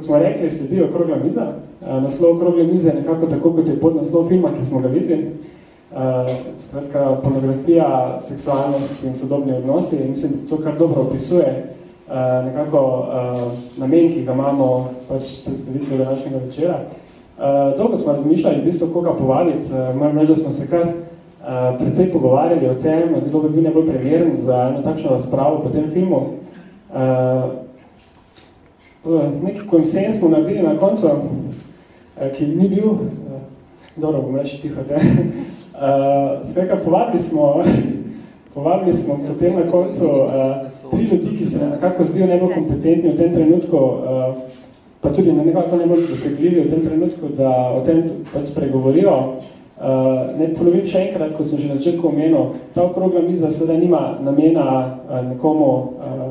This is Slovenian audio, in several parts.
kot smo rekli, sledi okrogla miza. Uh, naslov okrogle mize je nekako tako, kot je pod naslov filma, ki smo ga videli. Uh, skratka, pornografija, seksualnost in sodobni odnosi. Mislim, da to kar dobro opisuje uh, nekako namen, ki ga imamo pač predstavitve današnjega večera. Dolgo smo razmišljali, v bistvu, koga povaditi. Uh, moram reči, da smo se kar precej pogovarjali o tem, kdo bi bil najbolj primeren za eno takšno razpravo po tem filmu. Uh, neki konsens smo naredili na koncu, uh, ki ni bil, uh, dobro, bom reči tiho, te. Uh, Skratka, povabili smo, povabili smo potem na koncu tri ljudi, ki se nekako zdijo najbolj kompetentni v tem trenutku, pa tudi na nekako najbolj dosegljivi v tem trenutku, da o tem pač pregovorijo. Uh, ne ponovim še enkrat, ko sem že na začetku omenil, ta okrogla miza seveda nima namena uh, nekomu, uh,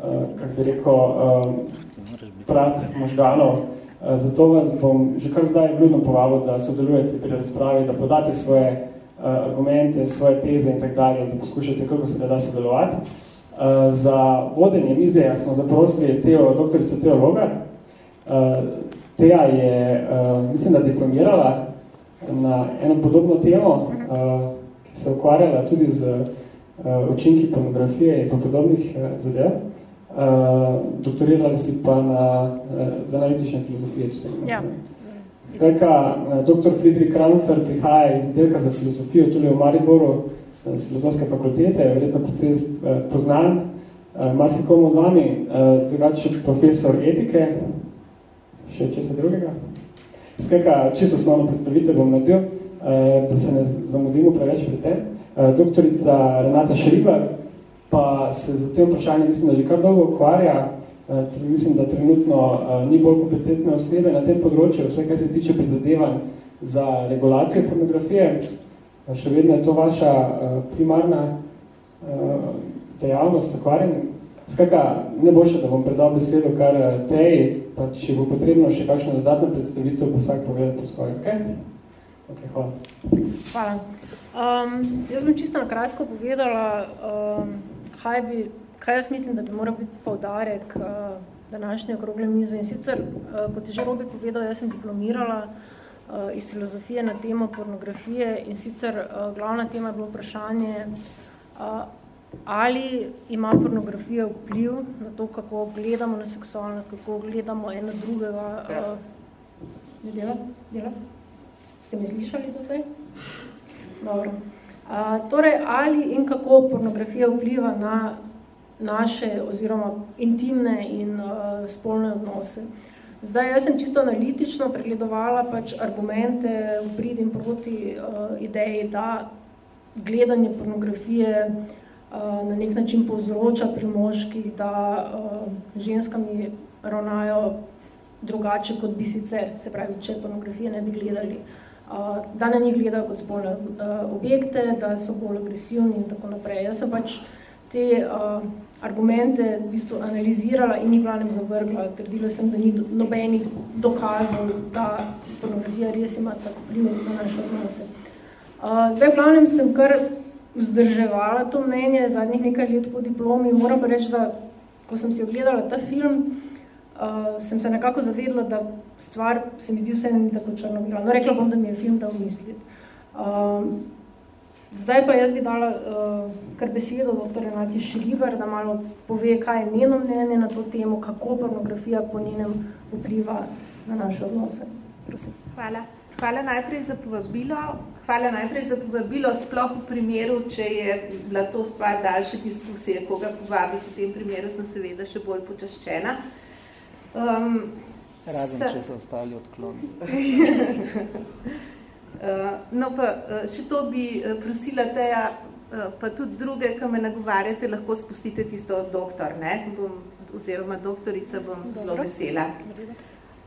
uh, kako bi rekel, uh, prat možganov. Uh, zato vas bom že kar zdaj vljudno povabil, da sodelujete pri razpravi, da podate svoje uh, argumente, svoje teze in tak dalje, da poskušate, kako se da sodelovati. Uh, za vodenje mize smo zaprosili Teo, doktorico Teo. Uh, Teja je, mislim, da diplomirala na eno podobno temo, ki se ukvarjala tudi z učinki pornografije in podobnih zadev. Uh, doktorirali si pa na, uh, analitične filozofije, če se ja. Uh, dr. Friedrich Kranfer prihaja iz delka za filozofijo tudi v Mariboru z filozofske fakultete, je verjetno precej uh, poznan, uh, marsikomu od vami, uh, drugače profesor etike, še česa drugega. Skratka, čisto osnovno predstavitev bom naredil, eh, da se ne zamudimo preveč pri tem. Eh, doktorica Renata Šribar pa se za tem vprašanjem mislim, da že kar dolgo ukvarja, eh, mislim, da trenutno ni bolj kompetentne osebe na tem področju, vse kaj se tiče prizadevanj za regulacijo pornografije. Še vedno je to vaša primarna dejavnost ukvarjanja. Skratka, ne bo še, da bom predal besedo kar tej, pa če bo potrebno še kakšna dodatna predstavitev, bo vsak povedal po svoje. Okay? Okay, hvala. Hvala. Um, jaz bom čisto na kratko povedala, um, kaj, bi, kaj jaz mislim, da bi mora biti povdarek uh, današnje okrogle mize. In sicer, uh, kot je že Robi povedal, jaz sem diplomirala uh, iz filozofije na temo pornografije in sicer uh, glavna tema je bilo vprašanje, uh, ali ima pornografija vpliv na to, kako gledamo na seksualnost, kako gledamo eno drugega. Uh, ne dela? Dela? Ste mi slišali do zdaj? Dobro. Torej, ali in kako pornografija vpliva na naše oziroma intimne in uh, spolne odnose. Zdaj, jaz sem čisto analitično pregledovala pač argumente v prid in proti uh, ideji, da gledanje pornografije uh, na nek način povzroča pri moških, da uh, ženskami ravnajo drugače, kot bi sicer, se pravi, če pornografije ne bi gledali, uh, da na njih gledajo kot spolne uh, objekte, da so bolj agresivni in tako naprej. Jaz sem pač te uh, argumente v bistvu analizirala in jih glavnem zavrgla. Trdila sem, da ni nobenih dokazov, da pornografija res ima tako vpliv na naše odnose. Uh, zdaj, v glavnem sem kar vzdrževala to mnenje zadnjih nekaj let po diplomi. Moram pa reči, da ko sem si ogledala ta film, uh, sem se nekako zavedla, da stvar se mi zdi vse ni tako črno-bila. No, rekla bom, da mi je film dal misliti. Uh, zdaj pa jaz bi dala uh, kar besedo dr. Renati Šriber, da malo pove, kaj je njeno mnenje na to temo, kako pornografija po njenem vpliva na naše odnose. Prosim. Hvala. Hvala najprej za povabilo. Hvala najprej za povabilo, sploh v primeru, če je bila to stvar daljše diskusije, koga povabiti, v tem primeru sem seveda še bolj počaščena. Um, Razen, sa... če so ostali odkloni. uh, no pa uh, še to bi uh, prosila teja, pa tudi druge, ki me nagovarjate, lahko spustite tisto doktor, ne? Bom, oziroma doktorica bom Dobro. zelo vesela.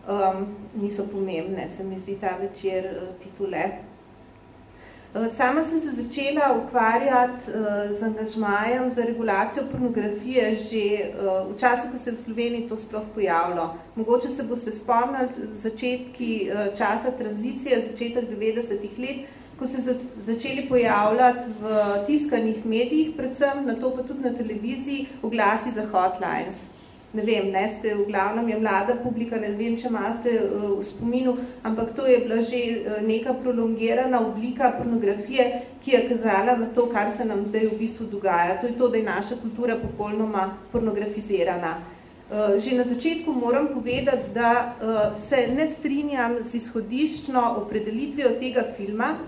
Um, niso pomembne, se mi zdi ta večer titule. Eh, sama sem se začela ukvarjati uh, z angažmajem za regulacijo pornografije že uh, v času, ko se je v Sloveniji to sploh pojavilo. Mogoče se boste spomnili začetki časa tranzicije, začetek 90-ih let, ko se za, začeli pojavljati v tiskanih medijih, predvsem na to pa tudi na televiziji, oglasi za hotlines. Ne vem, ne, ste v glavnem je mlada publika, ne vem, če imate uh, v spominu, ampak to je bila že uh, neka prolongirana oblika pornografije, ki je kazala na to, kar se nam zdaj v bistvu dogaja. To je to, da je naša kultura popolnoma pornografizirana. Uh, že na začetku moram povedati, da uh, se ne strinjam z izhodiščno opredelitvijo tega filma,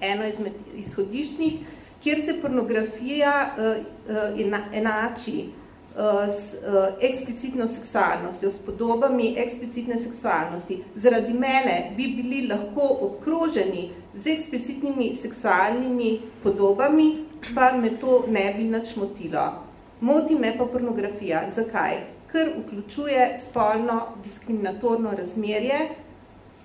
eno izmed izhodiščnih, kjer se pornografija uh, enači s uh, eksplicitno seksualnostjo, s podobami eksplicitne seksualnosti. Zaradi mene bi bili lahko obkroženi z eksplicitnimi seksualnimi podobami, pa me to ne bi nič motilo. Moti me pa pornografija. Zakaj? Ker vključuje spolno diskriminatorno razmerje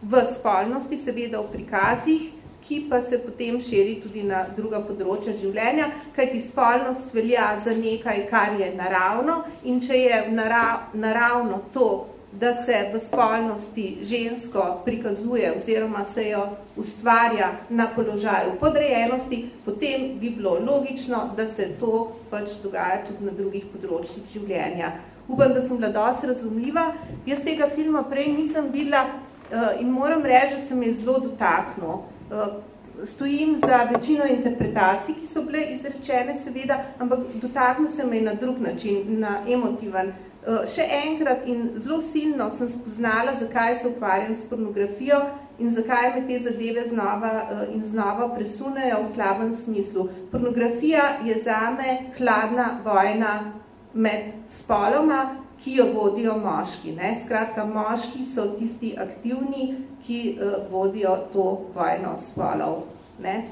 v spolnosti, seveda v prikazih, ki pa se potem širi tudi na druga področja življenja, kajti spolnost velja za nekaj, kar je naravno in če je narav, naravno to, da se v spolnosti žensko prikazuje oziroma se jo ustvarja na položaju podrejenosti, potem bi bilo logično, da se to pač dogaja tudi na drugih področjih življenja. Upam, da sem bila dosti razumljiva. Jaz tega filma prej nisem bila uh, in moram reči, da se mi je zelo dotaknil. Eh, stojim za večino interpretacij, ki so bile izrečene, seveda, ampak dotaknil se me na drug način, na emotivan. Eh, še enkrat in zelo silno sem spoznala, zakaj se ukvarjam s pornografijo in zakaj me te zadeve znova eh, in znova presunejo v slabem smislu. Pornografija je zame hladna vojna med spoloma, ki jo vodijo moški. Ne? Skratka, moški so tisti aktivni, ki uh, vodijo to vojno spolov. Ne?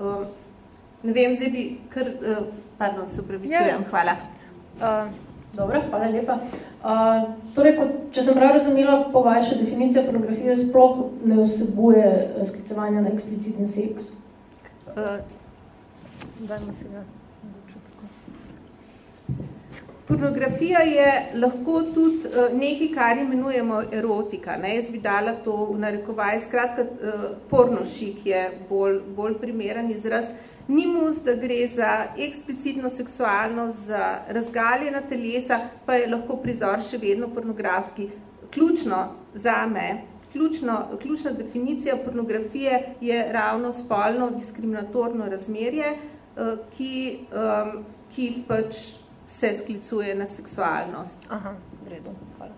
Um, ne vem, zdaj bi kar, uh, pardon, se upravičujem, ja. hvala. Uh, dobro, hvala lepa. Uh, torej, kot, če sem prav razumela, po vaša definicija pornografije sploh ne vsebuje sklicevanja na eksplicitni seks. Uh, Dajmo se ga. Pornografija je lahko tudi uh, nekaj, kar imenujemo erotika. Ne? Jaz bi dala to v narekovaj. Skratka, uh, pornošik je bolj, bolj primeren izraz. Ni mus, da gre za eksplicitno seksualnost, za razgaljena telesa, pa je lahko prizor še vedno pornografski. Ključno za me, ključno, ključna definicija pornografije je ravno spolno diskriminatorno razmerje, uh, ki, um, ki pač se sklicuje na seksualnost. Aha, v redu, hvala.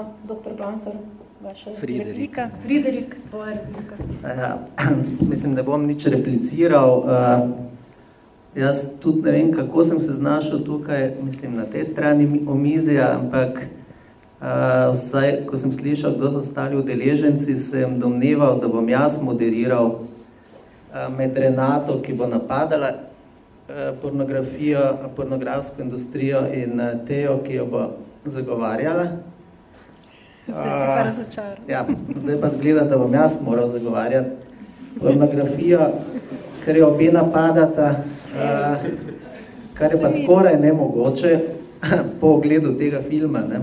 Uh, doktor Glanfer, vaša Friderik. replika. Friderik, tvoja replika. Ja, mislim, ne bom nič repliciral. Uh, jaz tudi ne vem, kako sem se znašel tukaj, mislim, na tej strani omizija, ampak uh, vsaj, ko sem slišal, kdo so ostali udeleženci, sem domneval, da bom jaz moderiral uh, med Renato, ki bo napadala pornografijo, pornografsko industrijo in eh, Tejo, ki jo bo zagovarjala. Zdaj si pa razočar. Ja, zdaj pa zgleda, da bom jaz moral zagovarjati pornografijo, ker je obe napadata, kar je pa skoraj nemogoče po ogledu tega filma. Ne.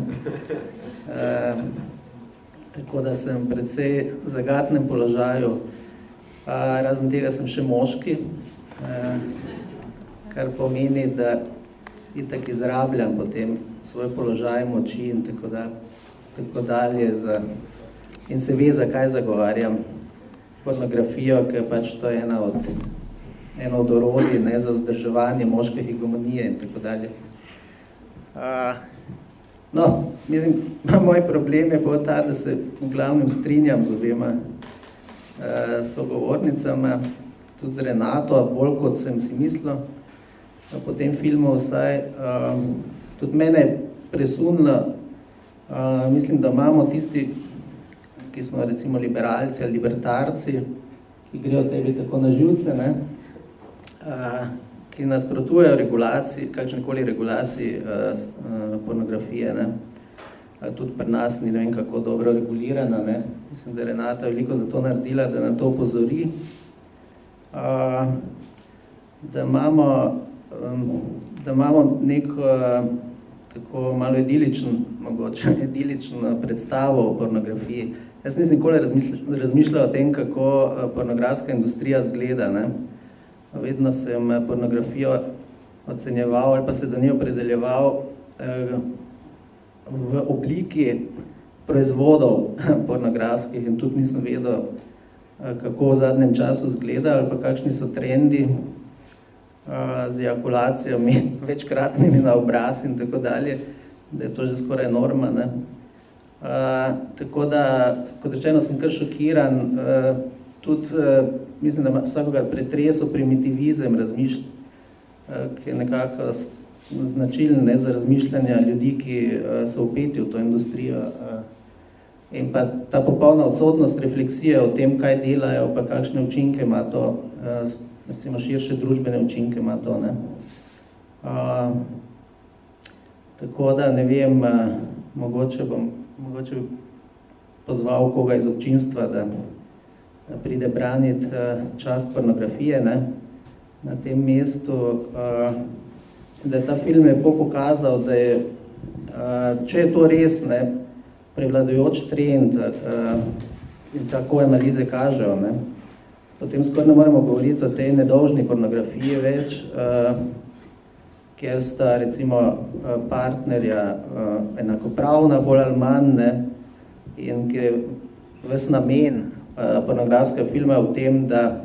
Tako da sem predvsej zagatnem položaju, razen tega sem še moški kar pomeni, da itak izrabljam potem svoj položaj moči in tako, da, tako dalje. Za, in se ve, zakaj zagovarjam pornografijo, ker pač to je ena od, ena od orodij ne, za vzdrževanje moške hegemonije in tako dalje. Uh, no, mislim, moj problem je bo ta, da se v glavnem strinjam z obema uh, sogovornicama, tudi z Renato, bolj kot sem si mislil, po tem filmu vsaj, um, tudi mene je presunila, uh, mislim, da imamo tisti, ki smo recimo liberalci ali libertarci, ki grejo tebi tako na živce, ne? Uh, ki nasprotujejo regulaciji, kakšnekoli regulaciji uh, uh, pornografije, ne? Uh, tudi pri nas ni ne vem kako dobro regulirana, ne? mislim, da je Renata veliko za to naredila, da na to opozori, uh, da imamo um, da imamo nek uh, tako malo idiličen, mogoče idilično predstavo o pornografiji. Jaz nisem nikoli razmišljal o tem, kako uh, pornografska industrija zgleda. Ne? Vedno sem pornografijo ocenjeval ali pa se do nje opredeljeval uh, v obliki proizvodov pornografskih in tudi nisem vedel, kako v zadnjem času zgleda ali pa kakšni so trendi z ejakulacijami večkratnimi na obraz in tako dalje, da je to že skoraj norma. Ne? Uh, tako da, kot rečeno, sem kar šokiran, uh, tudi uh, mislim, da vsakogar pretreso primitivizem razmišlj, uh, ki je nekako značilen ne, za razmišljanje ljudi, ki uh, so upeti v to industrijo. Uh, in pa ta popolna odsotnost refleksije o tem, kaj delajo, pa kakšne učinke ima to, uh, recimo širše družbene učinke ima to. Ne. Uh, tako da ne vem, uh, mogoče bom mogoče pozval koga iz občinstva, da pride braniti uh, čast pornografije ne, na tem mestu. Uh, mislim, da je ta film lepo pokazal, da je, uh, če je to res ne, prevladujoč trend uh, in tako analize kažejo, ne, potem skoraj ne moremo govoriti o tej nedolžni pornografiji več, uh, kjer sta recimo partnerja uh, enakopravna, bolj ali manj, ne, in ki je ves namen pornografskega filma v tem, da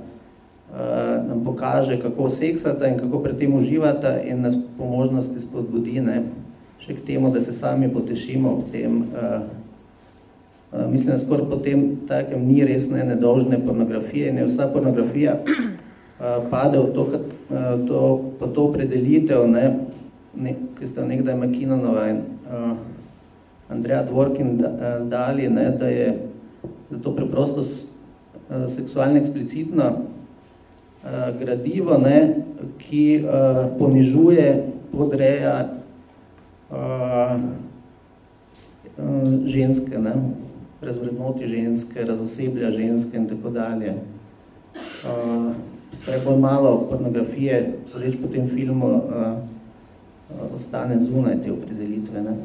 nam pokaže, kako seksata in kako pri tem uživata in nas po možnosti spodbudi, ne, še k temu, da se sami potešimo v tem, uh, mislim, da skoraj potem takem ni res ne nedolžne pornografije, ne vsa pornografija uh, pade v to, uh, to, po to predelitev, ne, ne, ki sta nekdaj Makinonova in uh, Andreja Dvorkin dali, ne, da je da to preprosto uh, seksualno eksplicitno uh, gradivo, ne, ki uh, ponižuje, podreja uh, uh, ženske, ne, razvrednoti ženske, razoseblja ženske in tako dalje. Uh, bolj malo pornografije, sodeč po tem filmu, uh, ostane zunaj te opredelitve. Ne.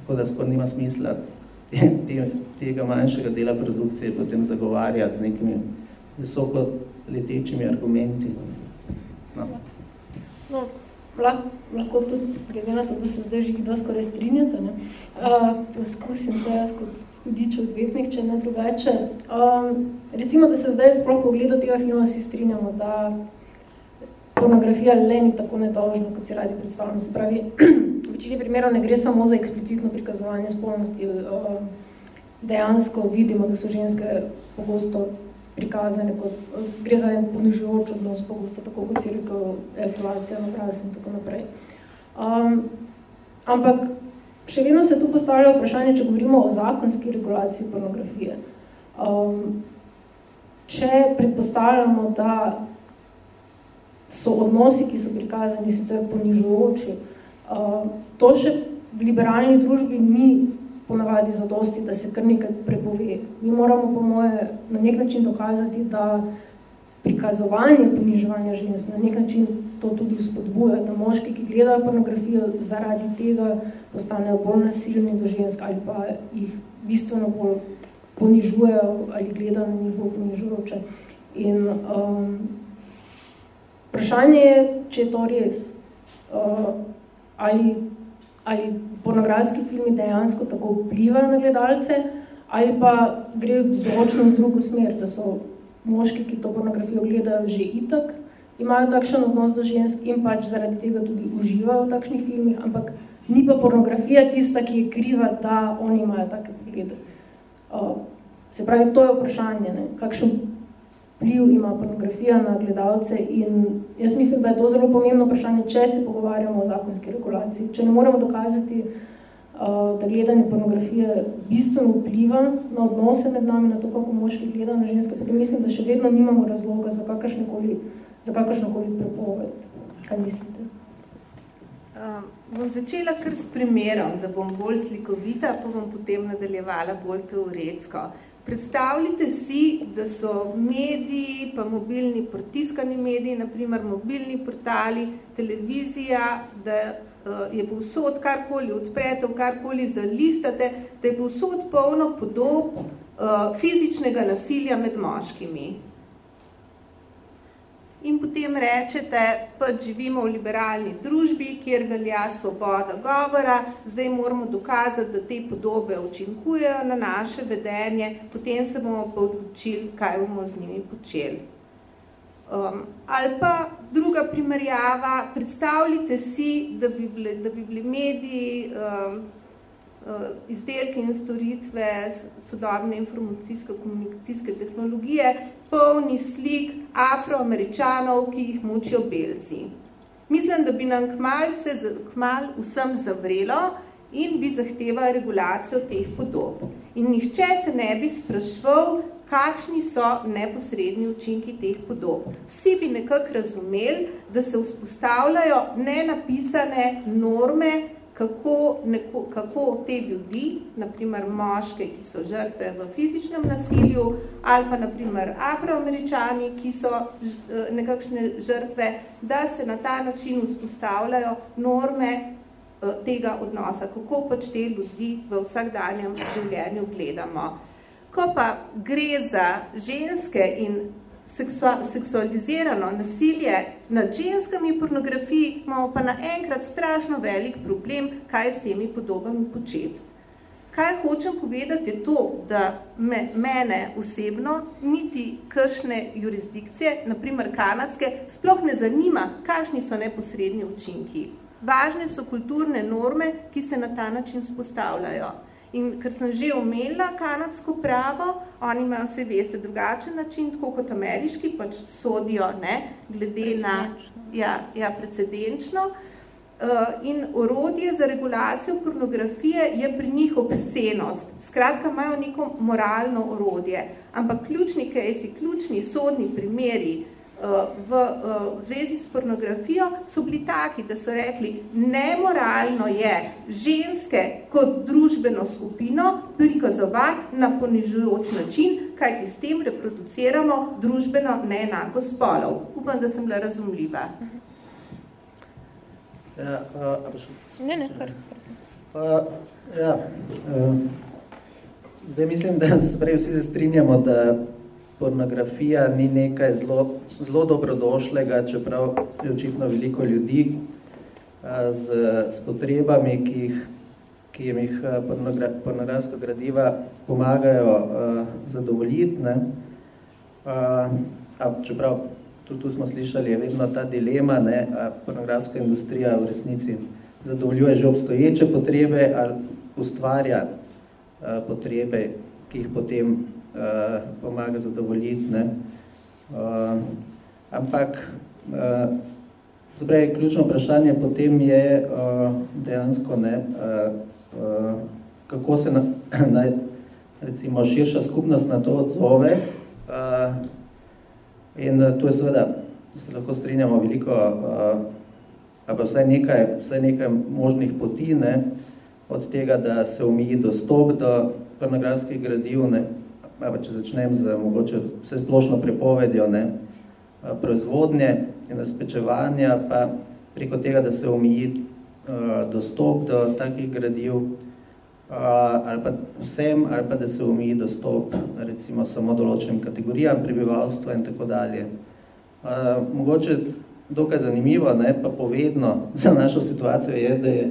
Tako da skoro nima smisla te, tega manjšega dela produkcije potem zagovarjati z nekimi visoko letečimi argumenti. No. No, lahko tudi glede na to, da se zdaj že dva skoraj strinjate, ne? Uh, poskusim se jaz kot hudič odvetnik, če ne drugače. Um, recimo, da se zdaj sploh pogledu tega filma vsi strinjamo, da pornografija le ni tako nedolžna, kot si radi predstavljamo. Se pravi, v večini primerov ne gre samo za eksplicitno prikazovanje spolnosti. Dejansko vidimo, da so ženske pogosto prikazane kot, gre za en ponižujoč odnos, pogosto tako kot si rekel, evaluacija na obraz in tako naprej. Um, ampak še vedno se tu postavlja vprašanje, če govorimo o zakonski regulaciji pornografije. Um, če predpostavljamo, da so odnosi, ki so prikazani, sicer ponižujoči. Uh, to še v liberalni družbi ni ponavadi zadosti, da se kar nekaj prepove. Mi moramo, po moje, na nek način dokazati, da prikazovanje poniževanja žensk na nek način to tudi spodbuja, da moški, ki gledajo pornografijo, zaradi tega postanejo bolj nasilni do žensk ali pa jih bistveno bolj ponižujejo ali gledajo na njih bolj ponižujoče. In um, Vprašanje je, če je to res. Uh, ali, ali pornografski filmi dejansko tako vplivajo na gledalce, ali pa gre zločno z drugo smer, da so moški, ki to pornografijo gledajo že itak, imajo takšen odnos do žensk in pač zaradi tega tudi uživajo v takšnih filmih, ampak ni pa pornografija tista, ki je kriva, da oni imajo take poglede. Uh, se pravi, to je vprašanje, ne? kakšen vpliv ima pornografija na gledalce in jaz mislim, da je to zelo pomembno vprašanje, če se pogovarjamo o zakonski regulaciji. Če ne moremo dokazati, uh, da gledanje pornografije bistveno vpliva na odnose med nami, na to, kako moški gleda na ženske, potem mislim, da še vedno nimamo razloga za kakršnekoli, za kakršnokoli prepoved. Kaj mislite? Um, bom začela kar s primerom, da bom bolj slikovita, pa bom potem nadaljevala bolj teoretsko. Predstavljite si, da so mediji, pa mobilni protiskani mediji, naprimer mobilni portali, televizija, da uh, je povsod karkoli odprete, karkoli zalistate, da je povsod polno podob uh, fizičnega nasilja med moškimi. In potem rečete, pa živimo v liberalni družbi, kjer velja svoboda govora, zdaj moramo dokazati, da te podobe učinkujejo na naše vedenje, potem se bomo pa odločili, kaj bomo z njimi počeli. Um, ali pa druga primerjava, predstavljite si, da bi bili, da bi bili mediji um, izdelke in storitve sodobne informacijsko-komunikacijske tehnologije, polni slik afroameričanov, ki jih mučijo belci. Mislim, da bi nam kmal, se, kmal vsem zavrelo in bi zahteva regulacijo teh podob. In nihče se ne bi sprašval, kakšni so neposredni učinki teh podob. Vsi bi nekako razumeli, da se vzpostavljajo nenapisane norme, kako, neko, kako te ljudi, naprimer moške, ki so žrtve v fizičnem nasilju, ali pa naprimer afroameričani, ki so eh, nekakšne žrtve, da se na ta način vzpostavljajo norme eh, tega odnosa, kako pač te ljudi v vsakdanjem življenju gledamo. Ko pa gre za ženske in seksualizirano nasilje nad ženskami pornografiji, imamo pa naenkrat strašno velik problem, kaj s temi podobami početi. Kaj hočem povedati je to, da me, mene osebno niti kršne jurisdikcije, naprimer kanadske, sploh ne zanima, kakšni so neposredni učinki. Važne so kulturne norme, ki se na ta način spostavljajo. In ker sem že omenila kanadsko pravo, oni imajo vse veste drugačen način, tako kot ameriški, pač sodijo ne, glede na ja, ja, precedenčno. Uh, in orodje za regulacijo pornografije je pri njih obscenost. Skratka, imajo neko moralno orodje. Ampak ključni kejsi, ključni sodni primeri, v, v zvezi s pornografijo so bili taki, da so rekli, nemoralno je ženske kot družbeno skupino prikazovati na ponižujoč način, kajti s tem reproduciramo družbeno neenako spolov. Upam, da sem bila razumljiva. Ja, uh, ne, ne, kar, prosim. Uh, ja, uh, zdaj mislim, da se prej vsi se strinjamo, da pornografija ni nekaj zelo, zelo dobrodošlega, čeprav je očitno veliko ljudi z, s potrebami, ki, jih, ki jim jih pornogra, pornografska gradiva pomagajo uh, zadovoljiti. Ne? Uh, a čeprav tudi tu smo slišali, je vedno ta dilema, ne? A pornografska industrija v resnici zadovoljuje že obstoječe potrebe ali ustvarja uh, potrebe, ki jih potem pomaga zadovoljiti. Ne? Uh, ampak uh, pravi, ključno vprašanje potem je uh, dejansko, ne, uh, uh, kako se na, na, recimo širša skupnost na to odzove. Uh, in tu je seveda, se lahko strinjamo veliko, uh, ali pa vsaj nekaj, vsaj nekaj možnih poti, ne, od tega, da se omiji dostop do pornografskih gradiv, ne, pa če začnem z mogoče vse splošno prepovedjo ne, proizvodnje in razpečevanja, pa preko tega, da se omiji uh, dostop do takih gradiv, uh, ali pa vsem, ali pa da se omiji dostop recimo samo določenim kategorijam prebivalstva in tako dalje. Uh, mogoče dokaj zanimivo, ne, pa povedno za našo situacijo je, da je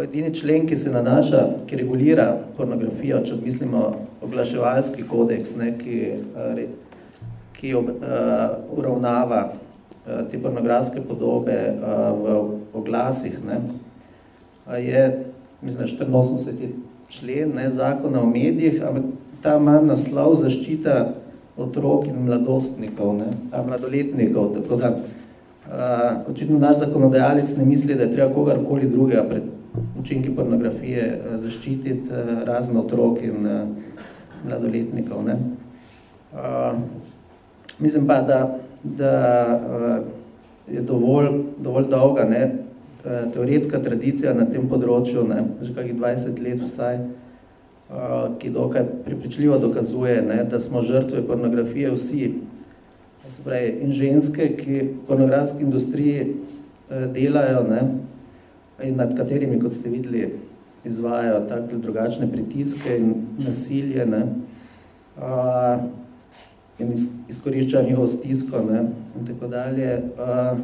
edini člen, ki se nanaša, ki regulira pornografijo, če mislimo oglaševalski kodeks, ne, ki, eh, ki ob, uh, uravnava uh, te pornografske podobe uh, v oglasih, ne, je, mislim, 84. člen ne, zakona o medijih, ampak ta ima naslov zaščita otrok in mladostnikov, ne, a mladoletnikov, tako da uh, očitno naš zakonodajalec ne misli, da je treba kogarkoli drugega pred učinki pornografije uh, zaščititi uh, razne otrok in uh, mladoletnikov. Ne. Uh, mislim pa, da, da uh, je dovolj, dovolj dolga ne, teoretska tradicija na tem področju, ne, že kakih 20 let vsaj, uh, ki dokaj pripričljivo dokazuje, ne, da smo žrtve pornografije vsi, pravi, in ženske, ki v pornografski industriji uh, delajo ne, in nad katerimi, kot ste videli, izvajajo takle drugačne pritiske in nasilje ne, uh, in iz, izkoriščajo njihovo stisko. Ne. in tako dalje. Uh,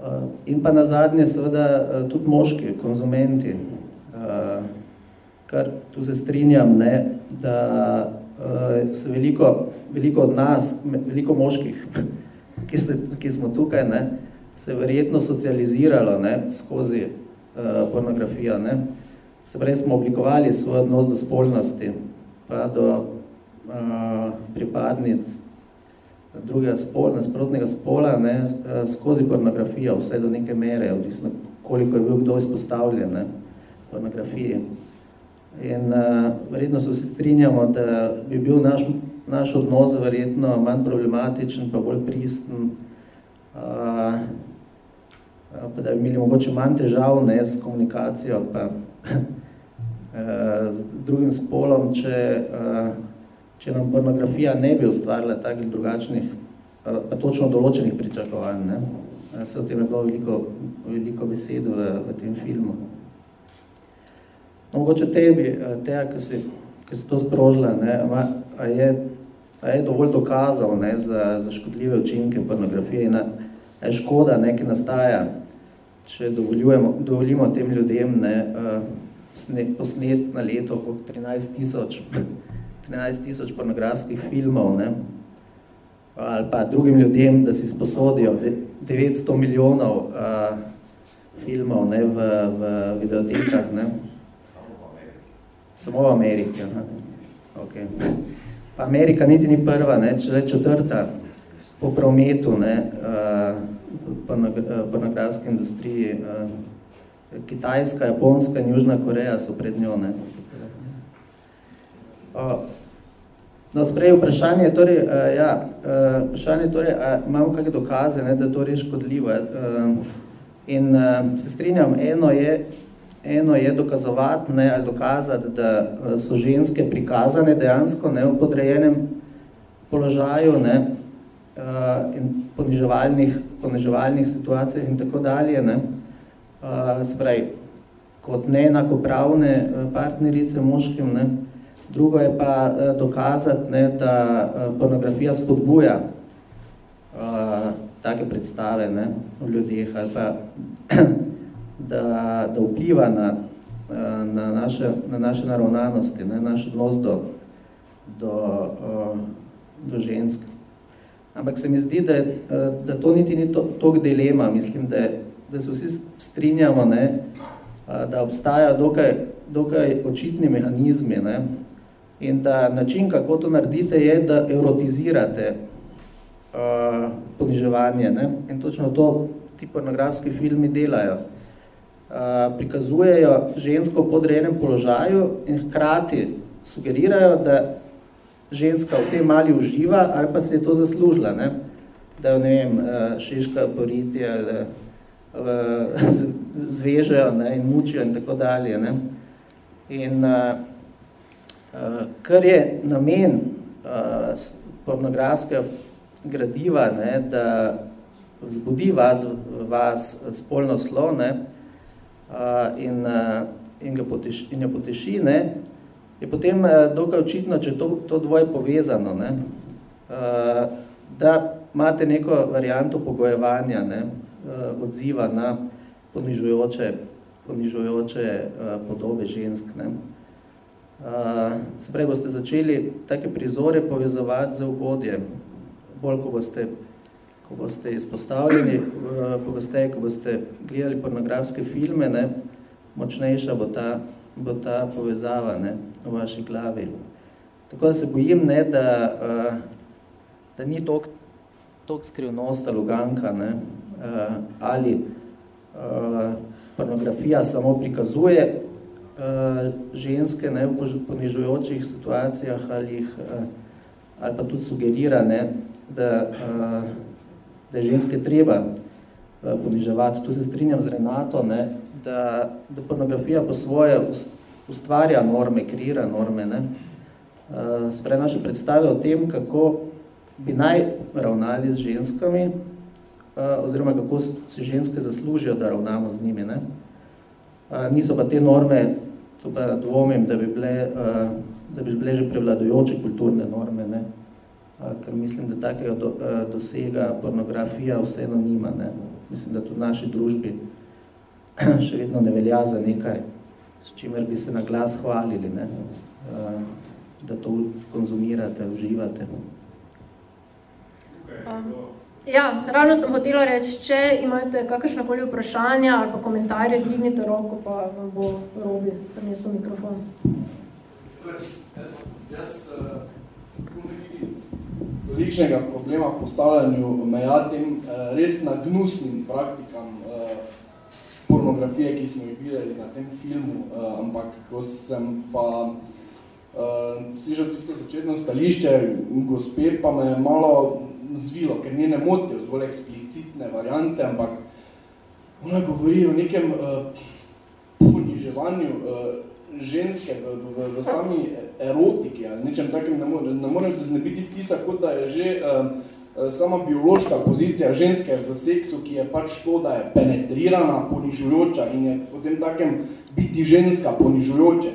uh, in pa na zadnje seveda uh, tudi moški, konzumenti, uh, kar tu se strinjam, ne, da uh, se veliko, veliko od nas, veliko moških, ki, se, ki smo tukaj, ne, se verjetno socializiralo ne, skozi uh, pornografijo. Ne. Se pravi, smo oblikovali svoj odnos do spolnosti, pa do uh, pripadnic drugega spola, nasprotnega spola, ne, uh, skozi pornografijo, vse do neke mere, odvisno koliko je bil kdo izpostavljen ne, pornografiji. In uh, verjetno se vsi strinjamo, da bi bil naš, naš odnos verjetno manj problematičen, pa bolj pristen, uh, pa da bi imeli mogoče manj težav ne, s komunikacijo, pa z drugim spolom, če, če nam pornografija ne bi ustvarila takih drugačnih, pa točno določenih pričakovanj. Ne. Se o tem je bilo veliko, veliko besed v, v tem filmu. No, mogoče tebi, teja, ki si, ki si to sprožila, ne, a, je, a je dovolj dokazal ne, za, za škodljive učinke pornografije in a, a je škoda, ne, ki nastaja, če dovolimo tem ljudem ne, posnet na leto okrog 13 tisoč 13 tisoč pornografskih filmov, ne? ali pa drugim ljudem, da si sposodijo 900 milijonov uh, filmov ne, v, v videotekah. Ne? Samo v Ameriki. Ne? Okay. Pa Amerika niti ni prva, ne? če četrta po prometu ne? Uh, pornografske industriji. Uh, Kitajska, Japonska in Južna Koreja so pred njo. Ne? No, sprej, vprašanje, torej, uh, ja, vprašanje, torej, a imamo kakve dokaze, ne, da je to res škodljivo. Uh, in se strinjam, eno je, eno je dokazovati, ne, ali dokazati, da so ženske prikazane dejansko ne, v podrejenem položaju ne, uh, in poniževalnih, poniževalnih situacijah in tako dalje. Ne. Uh, se pravi, kot neenakopravne partnerice moškim, ne, drugo je pa uh, dokazati, ne, da uh, pornografija spodbuja uh, take predstave ne, v ljudeh ali pa da, da vpliva na, na, naše, na naše naravnanosti, ne, naš odnos do, do, do žensk. Ampak se mi zdi, da, da to niti ni to, tok dilema. Mislim, da, da se vsi strinjamo, ne, da obstajajo dokaj, dokaj očitni mehanizmi, ne, in da način, kako to naredite, je, da erotizirate uh, poniževanje. Ne? In točno to ti pornografski filmi delajo. Uh, prikazujejo žensko v podrejenem položaju in hkrati sugerirajo, da ženska v tem mali uživa ali pa se je to zaslužila, ne? da jo, ne vem, uh, šiška boriti ali uh, zvežejo ne? in mučijo in tako dalje. Ne? In Uh, kar je namen pornografskega gradiva, ne, da vzbudi vas, vas spolno slo ne, in, in, ga poteš, in jo poteši, ne, je potem uh, dokaj očitno, če to, to dvoje povezano, ne, uh, da imate neko varianto pogojevanja, ne, uh, odziva na ponižujoče, ponižujoče podobe žensk. Ne. Se pravi, boste začeli take prizore povezovati z ugodjem. Bolj, ko boste, ko boste izpostavljeni, ko, boste, ko boste gledali pornografske filme, ne, močnejša bo ta, bo ta povezava ne, v vaši glavi. Tako da se bojim, ne, da, uh, da ni tok, tok skrivnost luganka, ne, uh, ali uh, pornografija samo prikazuje ženske ne, v ponižujočih situacijah ali, jih, ali pa tudi sugerira, ne, da, da je ženske treba poniževati. Tu se strinjam z Renato, ne, da, da pornografija po svoje ustvarja norme, kreira norme. Ne. Uh, sprej naše predstave o tem, kako bi naj ravnali z ženskami, uh, oziroma kako se ženske zaslužijo, da ravnamo z njimi. Ne. Uh, niso pa te norme to pa dvomim, da bi bile, uh, da bi bile že prevladujoče kulturne norme, ne? ker mislim, da takega do, dosega pornografija vseeno nima. Ne. Mislim, da tudi v naši družbi še vedno ne velja za nekaj, s čimer bi se na glas hvalili, ne. da to konzumirate, uživate. Um, ja, ravno sem hotela reči, če imate kakršnakoli vprašanja ali pa komentarje, dvignite roko, pa vam bo robi prinesel mikrofon. Jaz, jaz tolikšnega problema postavljanju meja tem res na gnusnim praktikam pornografije, ki smo jih videli na tem filmu, ampak ko sem pa uh, slišal tisto začetno stališče, gospe pa me je malo zvilo, ker njene motijo zgolj eksplicitne variante, ampak ona govori o nekem uh, poniževanju uh, ženske v, v, v sami erotiki ali nečem takem, ne, morem, ne morem se znebiti vtisa, kot da je že uh, sama biološka pozicija ženske v seksu, ki je pač to, da je penetrirana, ponižujoča in je potem takem biti ženska ponižujoče.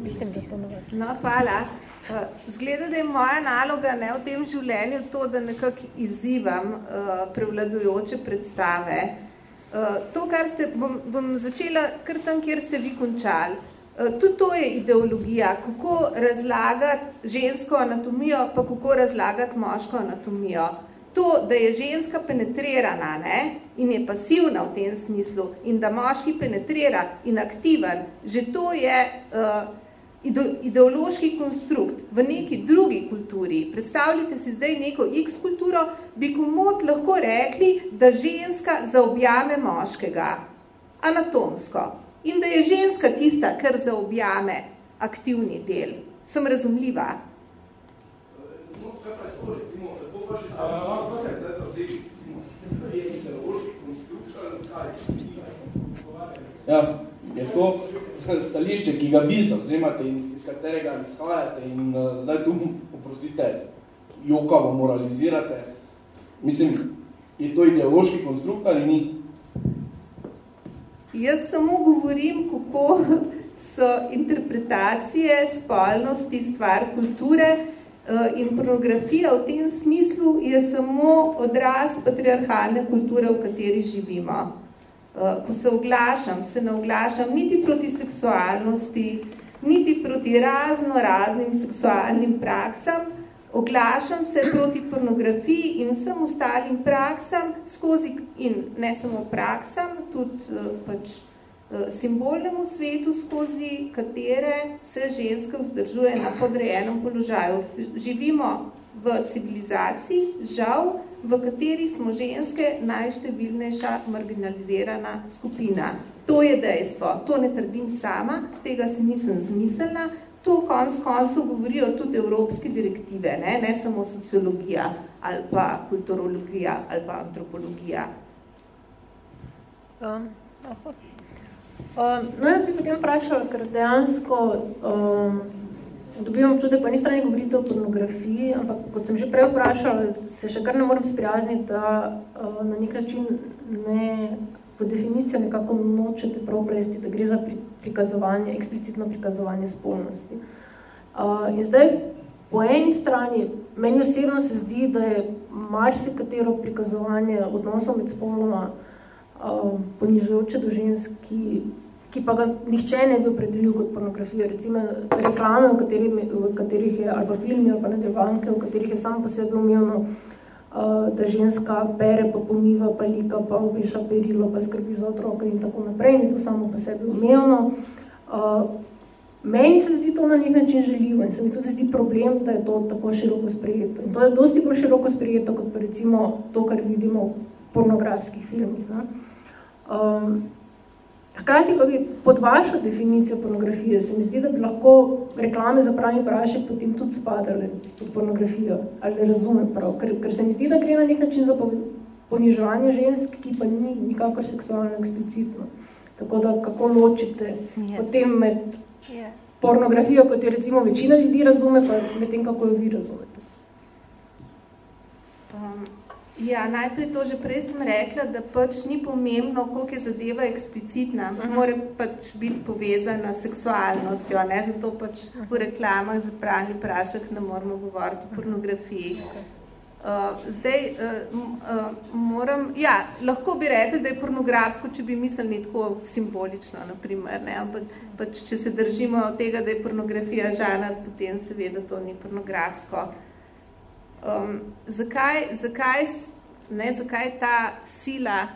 Mislim, da to. No, hvala. Eh, zgleda, da je moja naloga ne, v tem življenju to, da nekako izzivam uh, prevladujoče predstave. Uh, to, kar ste, bom, bom začela kar tam, kjer ste vi končali. Uh, tudi to je ideologija, kako razlagati žensko anatomijo, pa kako razlagati moško anatomijo. To, da je ženska penetrirana ne, in je pasivna v tem smislu in da moški penetrira in aktiven, že to je uh, ideološki konstrukt v neki drugi kulturi, predstavljate si zdaj neko X kulturo, bi komod lahko rekli, da ženska zaobjame moškega, anatomsko, in da je ženska tista, kar zaobjame aktivni del. Sem razumljiva? No, kaj pa je to, recimo, to pa še stavljamo, pa se zdaj zavzeli, recimo, je ideološki konstrukt, ali kaj? Ja, je to stališče, ki ga vi zavzemate in iz katerega izhajate in uh, zdaj tu, oprostite, jokavo moralizirate. Mislim, je to ideološki konstrukt ali ni? Jaz samo govorim, kako so interpretacije spolnosti stvar kulture uh, in pornografija v tem smislu je samo odraz patriarhalne kulture, v kateri živimo. Eh, ko se oglašam, se ne oglašam niti proti seksualnosti, niti proti razno raznim seksualnim praksam, oglašam se proti pornografiji in vsem ostalim praksam skozi, in ne samo praksam, tudi eh, pač eh, simbolnemu svetu, skozi katere se ženska vzdržuje na podrejenem položaju. Živimo v civilizaciji, žal, v kateri smo ženske najštevilnejša marginalizirana skupina. To je dejstvo, to ne trdim sama, tega si nisem zmislila, to konc koncev govorijo tudi evropske direktive, ne, ne samo sociologija ali pa kulturologija ali pa antropologija. Um, um, no, jaz bi potem vprašala, ker dejansko um, dobivam občutek, po eni strani govorite o pornografiji, ampak kot sem že prej vprašala, se še kar ne moram sprijazniti, da uh, na nek način ne po definicijo nekako nočete prav presti, da gre za pri, prikazovanje, eksplicitno prikazovanje spolnosti. Uh, in zdaj, po eni strani, meni osebno se zdi, da je marsikatero prikazovanje odnosov med spolnoma uh, ponižujoče do žensk, ki ki pa ga nihče ne bi opredelil kot pornografijo. Recimo reklame, v katerih, v katerih je, ali pa filmi, ali pa nadaljevanke, v katerih je samo po sebi umevno, uh, da ženska bere, pa pomiva, pa lika, pa obeša perilo, pa skrbi za otroka in tako naprej. In to samo po sebi umevno. Meni se zdi to na nek način željivo in se mi tudi zdi problem, da je to tako široko sprejeto. In to je dosti bolj široko sprejeto, kot pa recimo to, kar vidimo v pornografskih filmih. Ne? Um, Hkrati pa bi pod vašo definicijo pornografije se mi zdi, da bi lahko reklame za pravni prašek potem tudi spadale pod pornografijo, ali ne razumem prav, ker, ker se mi zdi, da gre na nek način za poniževanje žensk, ki pa ni nikakor seksualno eksplicitno. Tako da kako ločite yeah. Potem med yeah. pornografijo, kot je recimo večina ljudi razume, pa med tem, kako jo vi razumete. Um, Ja, najprej to že prej sem rekla, da pač ni pomembno, koliko je zadeva eksplicitna, uh -huh. mora pač biti povezana s seksualnostjo, ne? zato pač v reklamah za pralni prašek ne moramo govoriti o pornografiji. Uh, zdaj, uh, uh, moram, ja, lahko bi rekli, da je pornografsko, če bi mislili tako simbolično, naprimer, ne? ampak pač, če se držimo od tega, da je pornografija žanar, potem seveda to ni pornografsko. Uh, Um, zakaj, zakaj, ne, zakaj ta sila,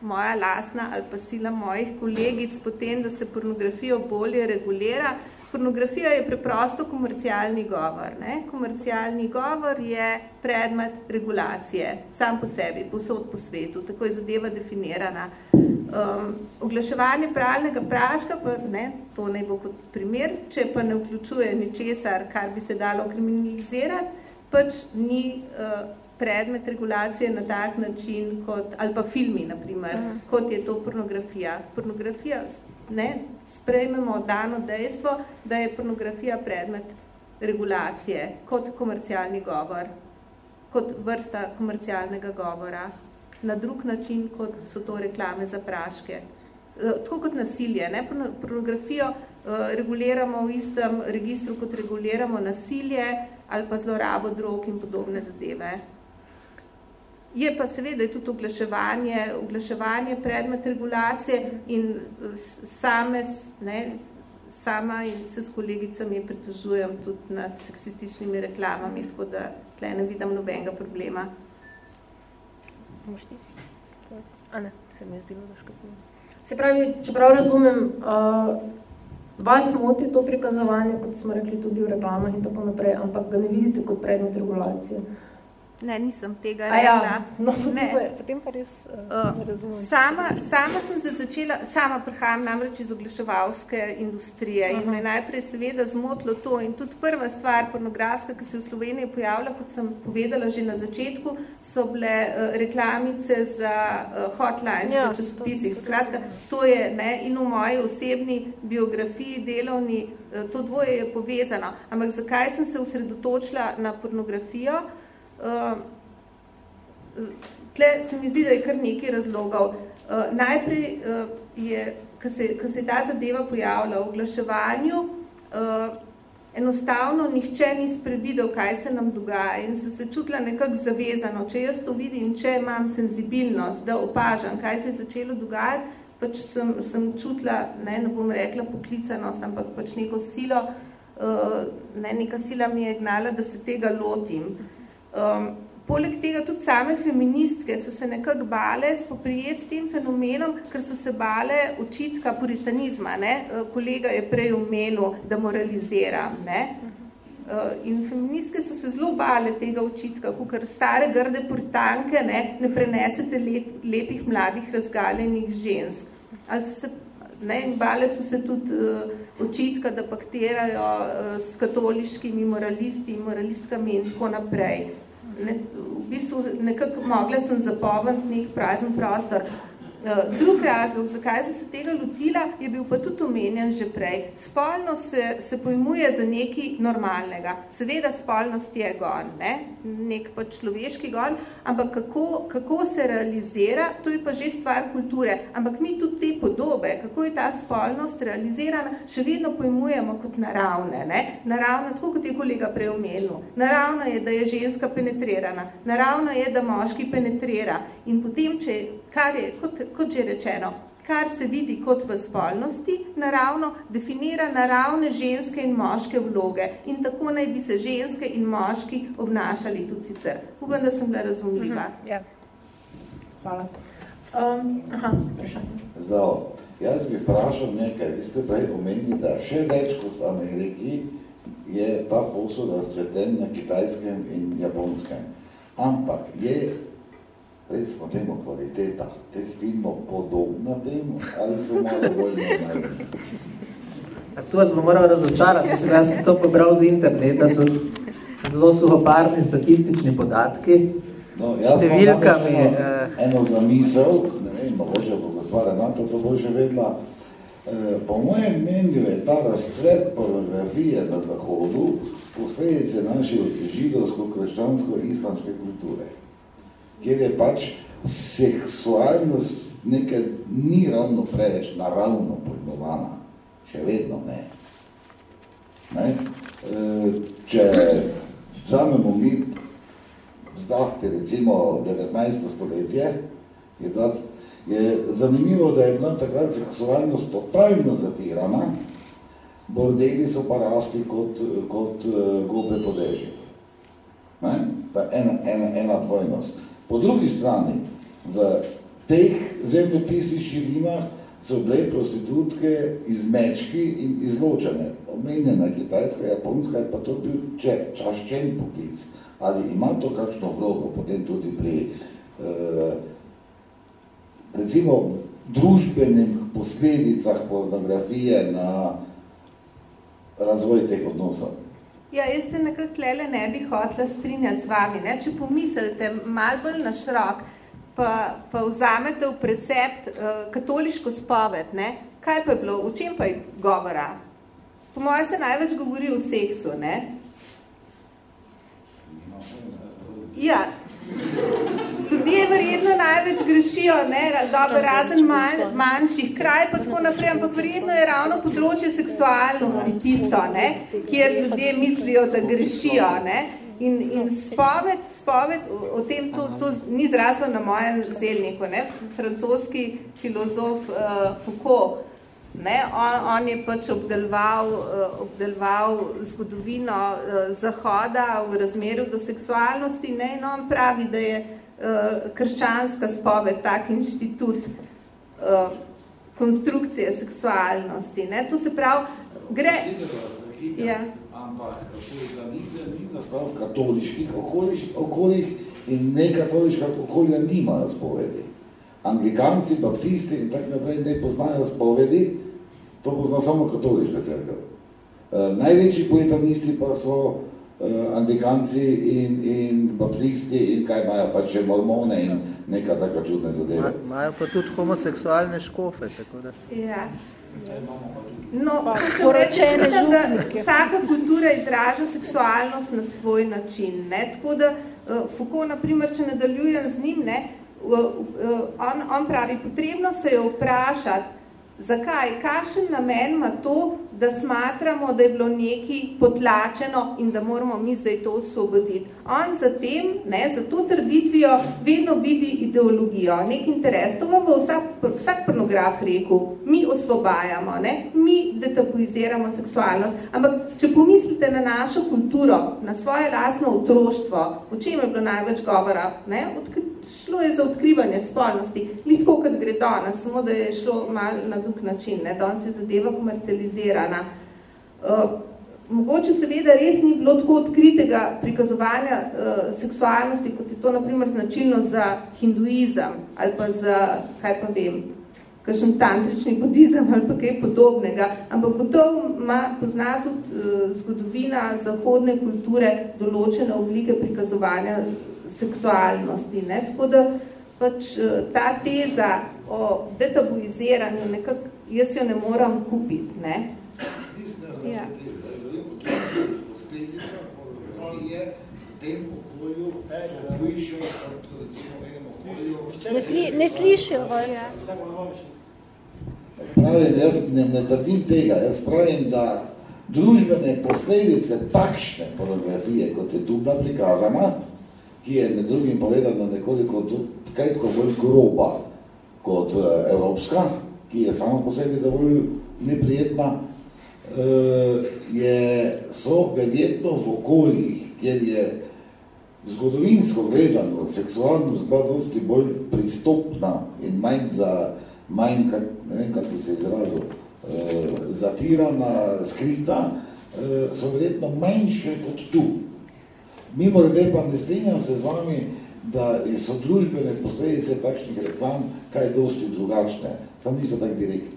moja lastna ali pa sila mojih kolegic, potem, da se pornografijo bolje regulira? Pornografija je preprosto komercialni govor. Ne? Komercialni govor je predmet regulacije, sam po sebi, posod po svetu, tako je zadeva definirana. Um, oglaševanje pralnega praška, pa, ne, to naj bo kot primer, če pa ne vključuje ničesar, kar bi se dalo kriminalizirati, pač ni uh, predmet regulacije na tak način, kot, ali pa filmi, naprimer, uh -huh. kot je to pornografija. Pornografija, ne, sprejmemo dano dejstvo, da je pornografija predmet regulacije, kot komercialni govor, kot vrsta komercialnega govora, na drug način, kot so to reklame za praške. Uh, tako kot nasilje. Ne? Pornografijo uh, reguliramo v istem registru, kot reguliramo nasilje, ali pa zlorabo drog in podobne zadeve. Je pa seveda tudi oglaševanje, oglaševanje predmet regulacije in same, ne, sama in se s kolegicami pritožujem tudi nad seksističnimi reklamami, tako da tle ne vidim nobenega problema. A ne, se mi je zdelo, da škapim. Se pravi, čeprav razumem, uh, Vas moti to prikazovanje, kot smo rekli tudi v reklamah in tako naprej, ampak ga ne vidite kot predmet regulacije. Ne, nisem tega ja, rekla. Ja, no, ne. Potem pa res uh, razumem. Sama, sama sem se začela, sama prihajam namreč iz oglaševalske industrije uh -huh. in me najprej seveda zmotilo to in tudi prva stvar pornografska, ki se v Sloveniji pojavlja, kot sem povedala že na začetku, so bile uh, reklamice za uh, hotlines ja, v časopisih. Skratka, to je ne, in v moji osebni biografiji delovni, uh, to dvoje je povezano. Ampak zakaj sem se osredotočila na pornografijo? Uh, tle se mi zdi, da je kar nekaj razlogov. Uh, najprej uh, je, ko se, ko se je ta zadeva pojavila v oglaševanju, uh, enostavno nihče ni sprevidel, kaj se nam dogaja in sem se čutila nekako zavezano. Če jaz to vidim, če imam senzibilnost, da opažam, kaj se je začelo dogajati, pač sem, sem čutila, ne, ne bom rekla poklicanost, ampak pač neko silo, uh, ne, neka sila mi je gnala, da se tega lotim. Um, poleg tega tudi same feministke so se nekako bale spoprijeti s tem fenomenom, ker so se bale očitka puritanizma. Ne? Uh, kolega je prej omenil, da moralizira. Ne? Uh, in feministke so se zelo bale tega očitka, ker stare grde puritanke ne, ne prenesete lep, lepih mladih razgaljenih žensk. Ali so se Ne, in bale so se tudi uh, očitka, da pakterajo uh, s katoliškimi moralisti in moralistkami in tako naprej ne, v bistvu nekako mogla sem zapoventi nek prazen prostor. Eh, drug razlog, zakaj sem se tega lotila, je bil pa tudi omenjen že prej. Spolnost se, se pojmuje za nekaj normalnega. Seveda spolnost je gon, ne? nek pa človeški gon, ampak kako, kako se realizira, to je pa že stvar kulture. Ampak mi tudi te podobe, kako je ta spolnost realizirana, še vedno pojmujemo kot naravne. Ne? Naravno, tako kot je kolega prej omenil. Naravno je, da je ženska penetrirana. Naravno je, da moški penetrira. In potem, če kar je, kot, kot že rečeno, kar se vidi kot v spolnosti, naravno definira naravne ženske in moške vloge in tako naj bi se ženske in moški obnašali tudi sicer. Upam, da sem bila razumljiva. -huh. ja. Hvala. Um, aha, Zdaj, jaz bi vprašal nekaj, vi ste prej omenili, da še več kot v Ameriki je ta posod razcveten na kitajskem in japonskem. Ampak je recimo temu kvaliteta teh filmov podobna temu, ali so malo bolj normalni? Tu vas bom moral razočarati, mislim, jaz sem to pobral z interneta, so zelo suhoparni statistični podatki. No, jaz imam eno, eh, eno zamisel, ne vem, mogoče bo gospoda Renato to bo že vedla, eh, po mojem mnenju je ta razcvet pornografije na Zahodu posledice naše židovsko-krščansko-islamske kulture. Kjer je pač seksualnost nekaj ni ravno preveč naravno pojmovana. Še vedno ne. ne? E, če vzamemo mi zlasti recimo 19. stoletje, je, bila, je zanimivo, da je bila takrat seksualnost totalno zatirana, bordeli so pa rasti kot, kot uh, gobe podežje. Ne? Ta ena, ena, ena dvojnost. Po drugi strani, v teh zemljepisnih širinah so bile prostitutke izmečki in izločene. Omenjena Kitajska, Japonska je pa to bil če, čaščen poklic. Ali ima to kakšno vlogo potem tudi pri eh, recimo družbenih posledicah pornografije na razvoj teh odnosov? Ja, jaz se nekako tlele ne bi hotla strinjati z vami. Ne? Če pomislite malo bolj na šrok, pa, pa vzamete v precept uh, katoliško spoved, ne? kaj pa je bilo, o čem pa je govora? Po mojem se največ govori o seksu, ne? Ja, ljudje verjetno največ grešijo, ne, dobro, razen manj, manjših kraj, pa tako naprej, ampak verjetno je ravno področje seksualnosti tisto, ne, kjer ljudje mislijo, da grešijo, ne, In, in spoved, spoved o tem, to, to ni zrazilo na mojem zelniku, ne? francoski filozof uh, Foucault, ne? On, on je pač obdeloval, uh, obdeloval zgodovino uh, Zahoda v razmeru do seksualnosti ne? in on pravi, da je krščanska spoved tak inštitut uh, konstrukcije seksualnosti. Ne? To se pravi, gre... Ja ampak huliganizem ni nastal v katoliških okoljih, okoljih in nekatoliška okolja nimajo spovedi. Anglikanci, baptisti in tako naprej ne poznajo spovedi, to pozna samo katoliška crkva. E, največji poetanisti pa so e, anglikanci in, in baptisti in kaj imajo pa če mormone in neka taka čudne zadeve. Imajo pa tudi homoseksualne škofe, tako da. Ja. No, poročene mislim, da vsaka kultura izraža seksualnost na svoj način. Ne? Tako da uh, Foucault, naprimer, če nadaljujem z njim, ne, uh, uh, on, on pravi, potrebno se je vprašati, zakaj, kakšen namen ima to, da smatramo, da je bilo nekaj potlačeno in da moramo mi zdaj to osvoboditi. On za tem, ne, za to trditvijo vedno vidi ideologijo, nek interes. To vam bo vsak, vsak pornograf rekel. Mi osvobajamo, ne, mi detabuiziramo seksualnost. Ampak, če pomislite na našo kulturo, na svoje lastno otroštvo, o čem je bilo največ govora, ne, šlo je za odkrivanje spolnosti, litko kot gre danes, samo da je šlo malo na drug način, ne, danes je zadeva komercializirana. Uh, mogoče seveda res ni bilo tako odkritega prikazovanja uh, seksualnosti, kot je to naprimer značilno za hinduizem ali pa za, kaj pa vem, kakšen tantrični budizem ali pa kaj podobnega, ampak gotovo ima pozna tudi uh, zgodovina zahodne kulture določene oblike prikazovanja seksualnosti. Ne? Tako da pač eh, ta teza o detabuiziranju, nekako jaz jo ne moram kupiti. Ne? Ja. Ne, sli, ne slišijo vas. Pravim, jaz ne, ne trdim tega. Jaz pravim, da družbene posledice takšne pornografije, kot je tu bila prikazana, ki je med drugim povedano nekoliko kratko bolj groba kot uh, evropska, ki je samo po sebi dovolj neprijetna, uh, je, so verjetno v okoljih, kjer je zgodovinsko gledano seksualnost bila dosti bolj pristopna in manj za, manj, kak, ne vem, kako se izrazil, uh, zatirana, skrita, so verjetno manjše kot tu. Mimo rede pa ne strinjam se z vami, da so družbene posledice takšnih reklam kaj dosti drugačne, samo niso tako direktne.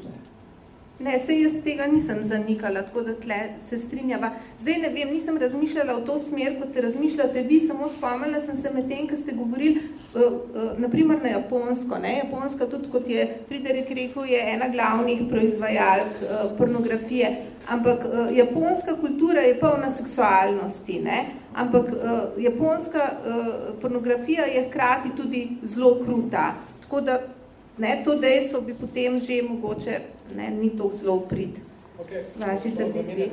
Ne, se jaz tega nisem zanikala, tako da tle se strinjava. Zdaj ne vem, nisem razmišljala v to smer, kot te razmišljate vi, samo spomnila sem se med tem, ko ste govorili uh, uh, naprimer na Japonsko. Ne? Japonska, tudi kot je Friderik rekel, je ena glavnih proizvajalk uh, pornografije, ampak uh, japonska kultura je polna seksualnosti, ne? ampak uh, japonska uh, pornografija je hkrati tudi zelo kruta. Tako da ne, to dejstvo bi potem že mogoče ne, ni to zelo prid. Okay. Vaši trditvi.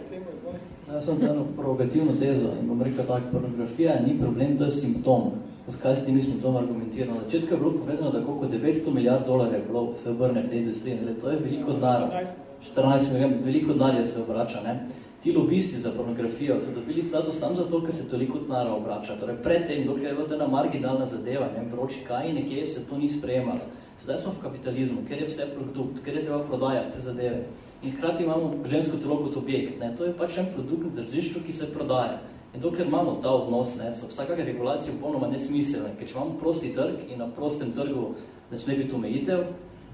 Jaz sem eno provokativno tezo in bom rekel tak, pornografija ni problem, to je simptom. Zakaj s tem simptom argumentirano? Na začetku je bilo povedano, da koliko 900 milijard dolarjev bilo se obrne v tej industriji. To je veliko denarja. 14 milijard, veliko denarja se obrača. Ne? Ti lobisti za pornografijo so dobili status samo zato, ker se toliko denarja obrača. Torej, predtem, dokaj je bila ena marginalna zadeva, ne vroči kaj, nekje se to ni sprejemalo. Zdaj smo v kapitalizmu, ker je vse produkt, ker je treba prodajati vse zadeve. In hkrati imamo žensko telo kot objekt. Ne? To je pač en produkt na držišču, ki se prodaja. In dokler imamo ta odnos, ne, so vsakega regulacija popolnoma nesmiselna, ker če imamo prosti trg in na prostem trgu začne biti omejitev,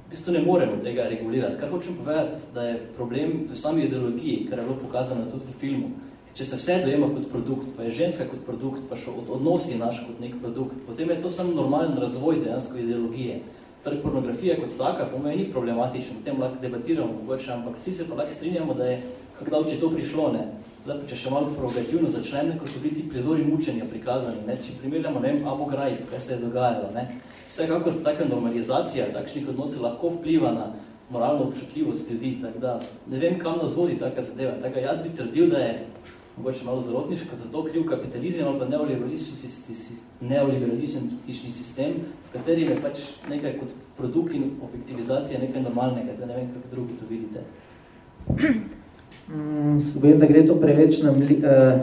v bistvu ne moremo tega regulirati. Kar hočem povedati, da je problem v sami ideologiji, kar je bilo pokazano tudi v filmu. Če se vse dojema kot produkt, pa je ženska kot produkt, pa še od odnosi naš kot nek produkt, potem je to samo normalen razvoj dejansko ideologije. Torej, pornografija kot taka po meni ni problematična, o tem lahko debatiramo mogoče, ampak vsi se pa lahko strinjamo, da je kako če to prišlo, ne. Zdaj, če še malo provokativno začnem, neko so biti prizori mučenja prikazani, ne. Če primerjamo, ne vem, Abu Ghraib, kaj se je dogajalo, ne. Vsekakor taka normalizacija takšnih odnosov lahko vpliva na moralno občutljivost ljudi, tako da ne vem, kam nas vodi taka zadeva. Tako jaz bi trdil, da je mogoče malo zarotniško, zato kriv kapitalizem ali pa neoliberalistični sistem, v katerem je pač nekaj kot produkt in objektivizacija nekaj normalnega. Zdaj ne vem, kako drugi to vidite. Mm, vem, da gre to preveč na, mli, uh,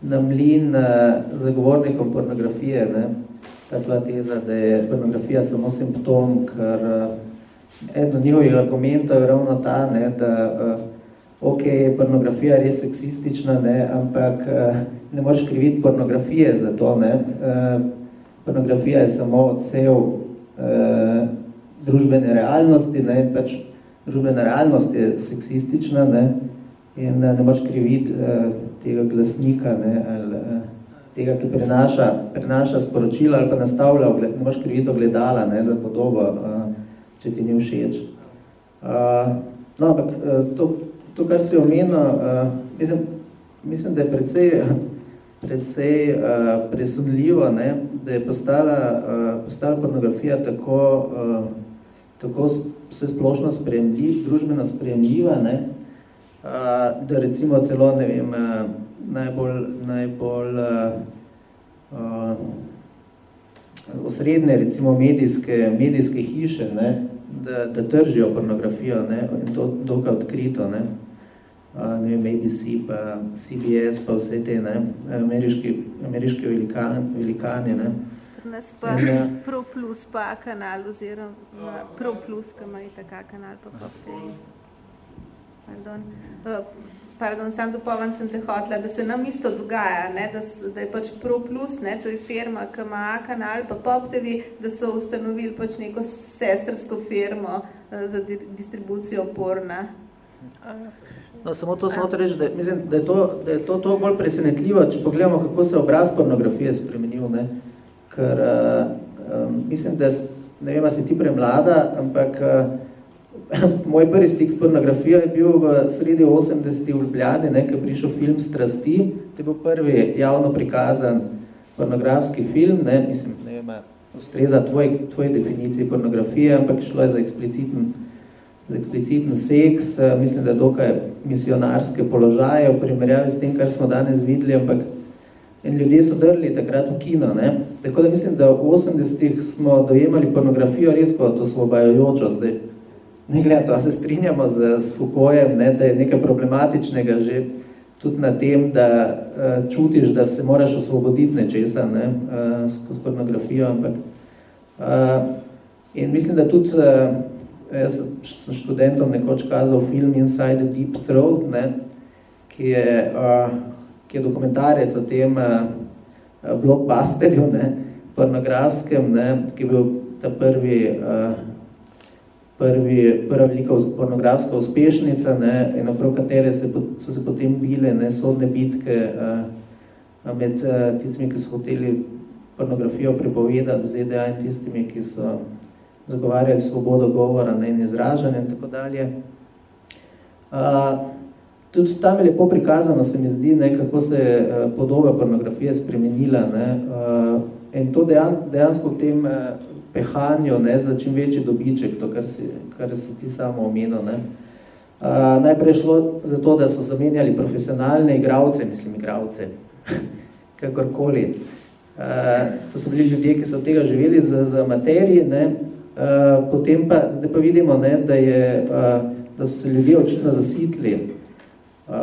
na mlin uh, zagovornikom pornografije. Ne? Ta tva teza, da je pornografija samo simptom, ker uh, eno njihovih argumentov je ravno ta, ne, da ok, pornografija je res seksistična, ne, ampak uh, ne moreš kriviti pornografije za to. Ne. Uh, pornografija je samo odsev uh, družbene realnosti, ne, pač družbena realnost je seksistična ne, in ne moreš kriviti uh, tega glasnika ne, ali uh, tega, ki prenaša, prenaša sporočila ali pa nastavlja, ne moreš kriviti ogledala ne, za podobo, uh, če ti ni všeč. Uh, no, ampak uh, to to, kar si omenil, uh, mislim, mislim, da je precej, precej uh, presudljivo, ne, da je postala, uh, postala pornografija tako, uh, tako vse splošno sprejemljiv, družbeno sprejemljiva, ne, uh, da recimo celo, ne vem, uh, najbolj, najbolj uh, uh, osrednje, recimo medijske, medijske hiše, ne, da, da tržijo pornografijo ne, in to dokaj odkrito. Ne ne vem, ABC, pa CBS, pa vse te ne, ameriški, ameriški velikan, velikani. Ne. Nas pa in, ja. Pro Plus pa kanal, oziroma Pro Plus, ki ima taka kanal, pa pa. Pardon. Uh, pardon, sam dopovan sem te hotla, da se nam isto dogaja, ne, da, so, da je pač Pro Plus, ne, to je firma, ki ima kanal, pa Pop TV, da so ustanovili pač neko sestrsko firmo uh, za di distribucijo porna. No, samo to samo reči, da, mislim, da je to, da je to, to bolj presenetljivo, če pogledamo, kako se obraz pornografije spremenil. Ne? Ker uh, um, mislim, da ne vem, si ti premlada, ampak uh, moj prvi stik s pornografijo je bil v sredi 80. v Ljubljani, ne, ko je prišel film Strasti. To je bil prvi javno prikazan pornografski film, ne, mislim, ne vem, ustreza tvoj, tvoj definiciji pornografije, ampak šlo je za ekspliciten eksplicitni seks, eh, mislim, da je dokaj misionarske položaje v primerjavi s tem, kar smo danes videli, ampak in ljudje so drli takrat v kino. Ne? Tako da mislim, da v 80-ih smo dojemali pornografijo res kot osvobajajočo. Zdaj, ne gleda to, se strinjamo z, z Foucaultem, ne, da je nekaj problematičnega že tudi na tem, da uh, čutiš, da se moraš osvoboditi nečesa ne, uh, s, s pornografijo, ampak uh, in mislim, da tudi uh, jaz sem študentom nekoč kazal film Inside the Deep Throat, ne, ki, je, uh, ki je dokumentarec o tem uh, blockbusterju, ne, pornografskem, ne, ki je bil ta prvi, uh, prvi, prva velika pornografska uspešnica ne, in oprav katere se, so se potem bile ne, sodne bitke uh, med uh, tistimi, ki so hoteli pornografijo prepovedati z ZDA in tistimi, ki so zagovarjali svobodo govora ne, in izražanja in tako dalje. Uh, tudi tam je lepo prikazano, se mi zdi, ne, kako se je uh, podoba pornografije spremenila. Ne, uh, in to dejan, dejansko v tem uh, pehanju ne, za čim večji dobiček, to, kar si, kar si ti samo omenil. Ne. Uh, najprej šlo za to, da so zamenjali profesionalne igravce, mislim igravce, kakorkoli. Uh, to so bili ljudje, ki so od tega živeli z, z materiji, ne, uh, potem pa, zdaj pa vidimo, ne, da, je, uh, da so se ljudje očitno zasitli, uh,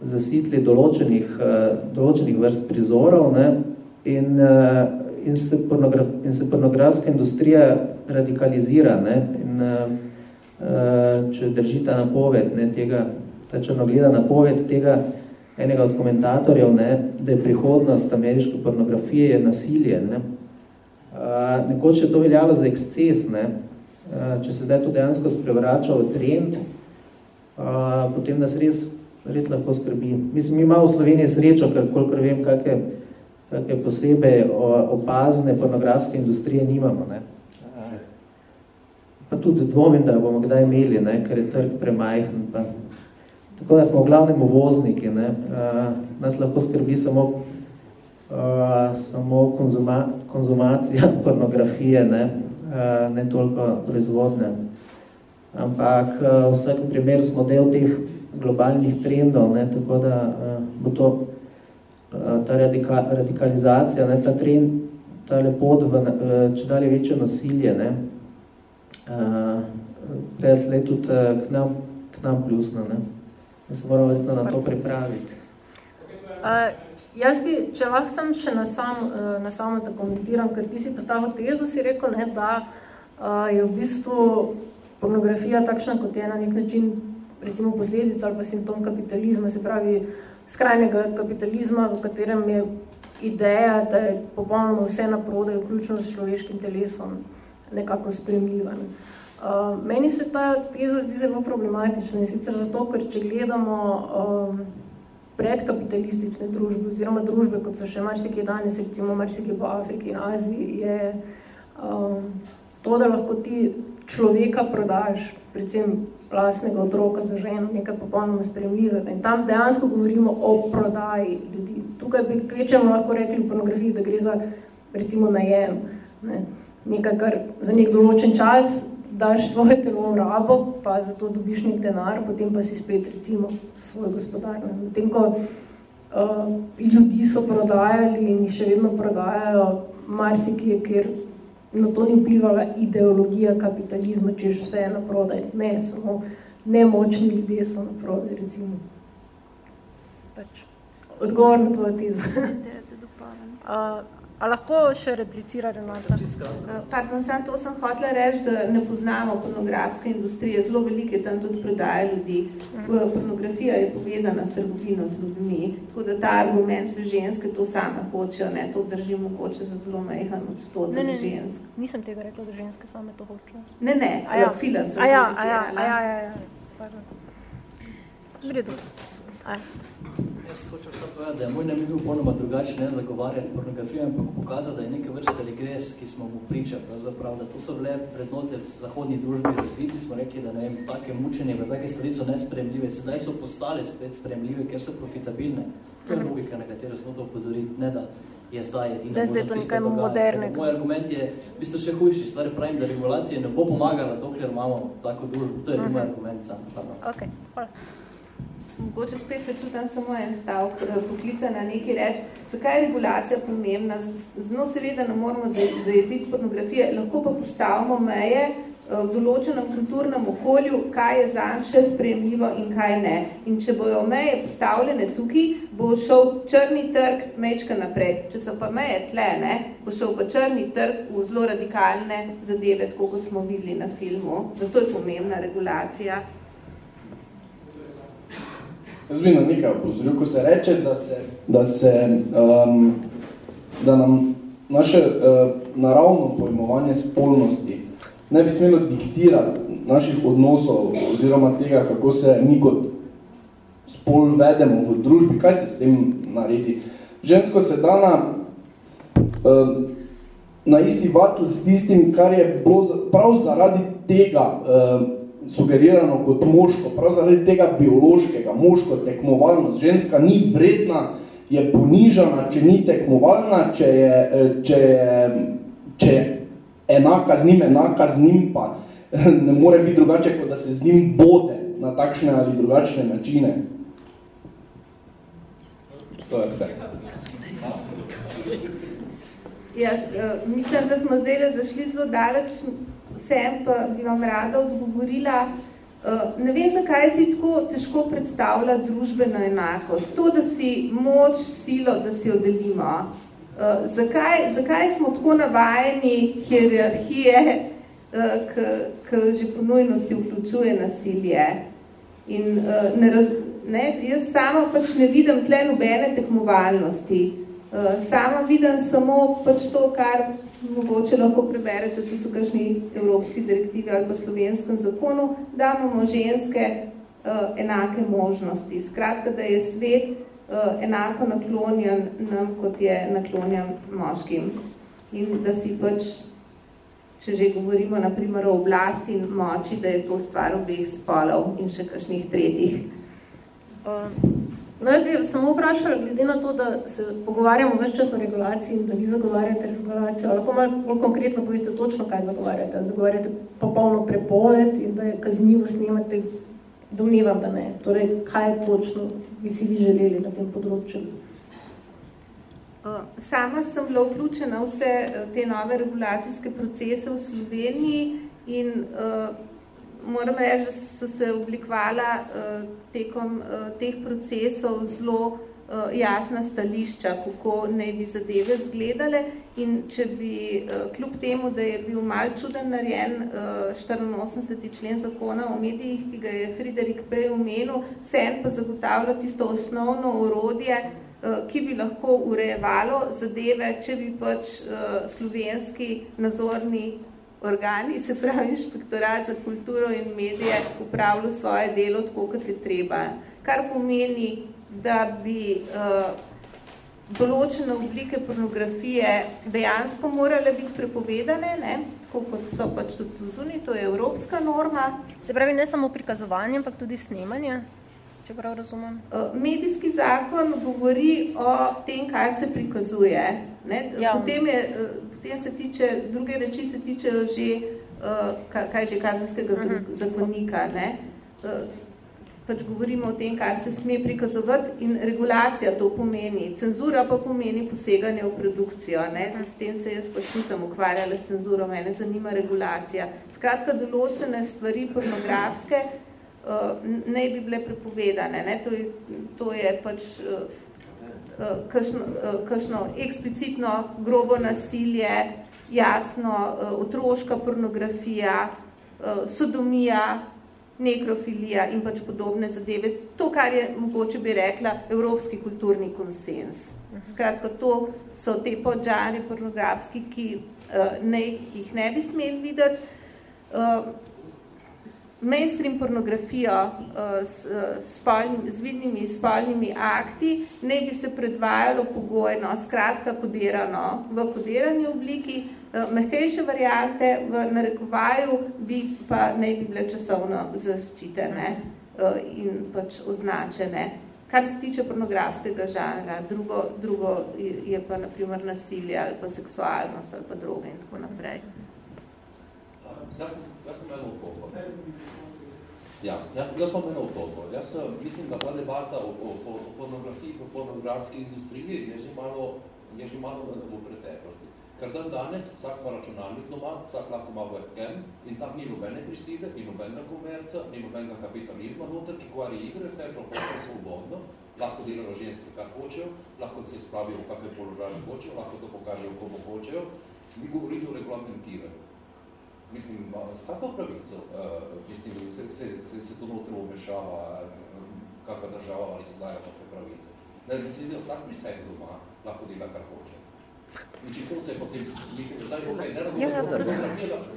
zasitli določenih, uh, določenih vrst prizorov ne, in, uh, in, se in se pornografska industrija radikalizira. Ne, in, uh, če drži ta napoved, ne, tega, ta črnogleda napoved tega enega od komentatorjev, ne, da je prihodnost ameriške pornografije je nasilje. Ne. Uh, nekoč je to veljalo za eksces, ne. Uh, če se zdaj to dejansko sprevrača v trend, uh, potem nas res, res lahko skrbi. Mislim, mi imamo v Sloveniji srečo, ker kolikor vem, kakve, kakve posebej opazne pornografske industrije nimamo. Ne pa tudi dvomim, da bomo kdaj imeli, ne, ker je trg premajhen. Pa. Tako da smo v glavnem uvozniki. Ne. Uh, nas lahko skrbi samo, uh, samo konzuma, konzumacija pornografije, ne, uh, ne toliko proizvodne. Ampak uh, v vsakem primeru smo del teh globalnih trendov, ne, tako da uh, bo to ta radika, radikalizacija, ne, ta trend, ta lepot v uh, če dalje večje nasilje, ne, uh, let tudi uh, k, nam, k nam plusno. Ne? Da se moramo na to pripraviti. Uh, jaz bi, če lahko sem še na, sam, uh, na samo da komentiram, ker ti si postavil tezo, si rekel, ne, da uh, je v bistvu pornografija takšna, kot je na nek način recimo posledica ali pa simptom kapitalizma, se pravi skrajnega kapitalizma, v katerem je ideja, da je popolnoma vse naprodaj, vključno s človeškim telesom nekako spremljiva. Uh, meni se ta teza zdi zelo problematična in sicer zato, ker če gledamo um, predkapitalistične družbe oziroma družbe, kot so še marsikaj danes, recimo marsikaj v Afriki in Aziji, je um, to, da lahko ti človeka prodaš, predvsem vlastnega otroka za ženo, nekaj popolnoma spremljivega. In tam dejansko govorimo o prodaji ljudi. Tukaj bi kvečemo lahko rekli v pornografiji, da gre za recimo najem. Ne nekaj, kar za nek določen čas daš svoje telo v rabo, pa zato dobiš nek denar, potem pa si spet recimo svoj gospodar. Potem, ko uh, ljudi so prodajali in še vedno prodajajo marsikje, kjer na to ni vplivala ideologija kapitalizma, češ vse je na prodaj. Ne, samo nemočni ljudje so na prodaj, recimo. Pač, odgovor na tvojo tezo. Uh, A lahko še replicira Renata? Eh, pardon, sam to sem hotela reči, da ne poznamo pornografske industrije. Zelo velike tam tudi prodaje ljudi. Mhm. Pornografija je povezana s trgovino z ljudmi. Tako da ta argument se ženske to same hočejo, ne, to drži mogoče za zelo mehan odstotek ne, ne, žensk. Nisem tega rekla, da ženske same to hočejo. Ne, ne, ja. filan sem. A ja, a ja, a ja, a ja, pardon. Vredo. Jaz hočem samo povedati, da je moj namen bil ponoma drugače ne zagovarjati pornografijo, ampak pokazati, da je neka vrsta regres, ki smo mu priča, pravzaprav, da to so bile prednote v zahodni družbi razviti, smo rekli, da ne vem, take mučenje, da take stvari so nespremljive, sedaj so postale spet spremljive, ker so profitabilne. To je logika, na katero smo to upozoriti, ne da je zdaj edina da zdaj to nekaj modernega. Moj argument je, v bistvu še hujši stvar, pravim, da regulacije ne bo pomagala, dokler imamo tako družbo. To je uh -huh. moj mhm. argument sam. Ok, hvala mogoče spet se čutam samo en stav poklica na neki reč, zakaj je regulacija pomembna, zelo seveda ne moramo zajeziti pornografije, lahko pa postavimo meje eh, v določenem kulturnem okolju, kaj je zanj še spremljivo in kaj ne. In če bojo meje postavljene tukaj, bo šel črni trg mečka naprej. Če so pa meje tle, ne, bo šel pa črni trg v zelo radikalne zadeve, tako kot smo videli na filmu. Zato je pomembna regulacija. Jaz bi na nekaj opozoril, ko se reče, da, se, da, se, um, da nam naše uh, naravno pojmovanje spolnosti ne bi smelo diktirati naših odnosov oziroma tega, kako se mi kot spol vedemo v družbi, kaj se s tem naredi. Žensko se da na uh, na isti vatl s tistim, kar je bilo prav zaradi tega uh, sugerirano kot moško, prav zaradi tega biološkega, moško tekmovalnost, ženska ni vredna, je ponižana, če ni tekmovalna, če je, če je, če je enaka z njim, enaka z njim pa ne more biti drugače, kot da se z njim bode na takšne ali drugačne načine. To je vse. Jaz, uh, mislim, da smo zdaj zašli zelo daleč, vsem pa bi vam rada odgovorila. Uh, ne vem, zakaj si tako težko predstavlja družbeno enakost. To, da si moč, silo, da si jo delimo. Uh, zakaj, zakaj smo tako navajeni hierarhije, uh, ki že po nujnosti vključuje nasilje? In ne raz, ne, jaz sama pač ne vidim tle nobene tekmovalnosti. Eh, sama vidim samo pač to, kar mogoče lahko preberete tudi v kakšni evropski direktivi ali pa slovenskem zakonu, da imamo ženske uh, enake možnosti. Skratka, da je svet uh, enako naklonjen nam, kot je naklonjen moškim. In da si pač, če že govorimo naprimer o oblasti in moči, da je to stvar obeh spolov in še kakšnih tretjih. Uh. No, jaz bi samo vprašala, glede na to, da se pogovarjamo več čas o regulaciji in da vi zagovarjate regulacijo, lahko malo bolj konkretno poveste točno, kaj zagovarjate. Zagovarjate popolno prepoved in da je kaznivo snemate, domnevam, da ne. Torej, kaj je točno bi si vi želeli na tem področju? Sama sem bila vključena vse uh, te nove regulacijske procese v Sloveniji in uh, moram reči, da so se oblikovala uh, tekom uh, teh procesov zelo uh, jasna stališča, kako naj bi zadeve zgledale in če bi uh, kljub temu, da je bil mal čuden narejen uh, 84. člen zakona o medijih, ki ga je Friderik prej omenil, vsem pa zagotavlja tisto osnovno orodje, ki bi lahko urejevalo zadeve, če bi pač uh, slovenski nazorni organi, se pravi inšpektorat za kulturo in medije, upravljal svoje delo tako, kot je treba. Kar pomeni, da bi uh, določene oblike pornografije dejansko morale biti prepovedane, ne? tako kot so pač tudi zuni, to je evropska norma. Se pravi, ne samo prikazovanje, ampak tudi snemanje, če prav razumem? Uh, medijski zakon govori o tem, kaj se prikazuje. Ne? Ja. Potem je uh, potem se tiče, druge reči se tičejo že, uh, kaj že kazenskega uh mhm. -huh. zakonika, ne? Uh, pač govorimo o tem, kar se sme prikazovati in regulacija to pomeni. Cenzura pa pomeni poseganje v produkcijo. Ne? S tem se jaz pač nisem ukvarjala s cenzuro, mene zanima regulacija. Skratka, določene stvari pornografske uh, ne bi bile prepovedane. Ne? To, je, to je pač uh, kakšno, kakšno eksplicitno grobo nasilje, jasno otroška pornografija, sodomija, nekrofilija in pač podobne zadeve. To, kar je mogoče bi rekla evropski kulturni konsens. Skratka, to so te podžari pornografski, ki ne, jih ne bi smeli videti. Uh, mainstream pornografijo uh, s, spolni, z vidnimi spolnimi akti ne bi se predvajalo pogojno, skratka kodirano v kodirani obliki, uh, mehkejše variante v narekovaju bi pa ne bi bile časovno zaščitene uh, in pač označene. Kar se tiče pornografskega žanra, drugo, drugo je pa naprimer nasilje ali pa seksualnost ali pa droge in tako naprej. Jaz sem, jaz sem eno Ja, jaz, jaz sem odgovor. Jaz mislim, da ta debata o, o, o, o pornografiji, o pornografski industriji je že malo, je že malo v preteklosti. Ker dan danes vsak ima računalnik doma, vsak lahko ima webcam in tam ni nobene priside, ni nobenega komerca, ni nobenega kapitalizma noter, ki kvari igre, vse je prosto svobodno, lahko delajo ženske, kar hočejo, lahko se spravijo v kakve položaje hočejo, lahko to pokažejo, komu hočejo. Vi govorite o regulamentiranju mislim, s kakvo pravico, uh, mislim, se, se, se, se to notro umešava, kakva država ali se dajo takve pravice. Da bi se vsak pri sebi doma lahko dela, kar hoče. In če to se potem, mislim, da okay, ne razumem, da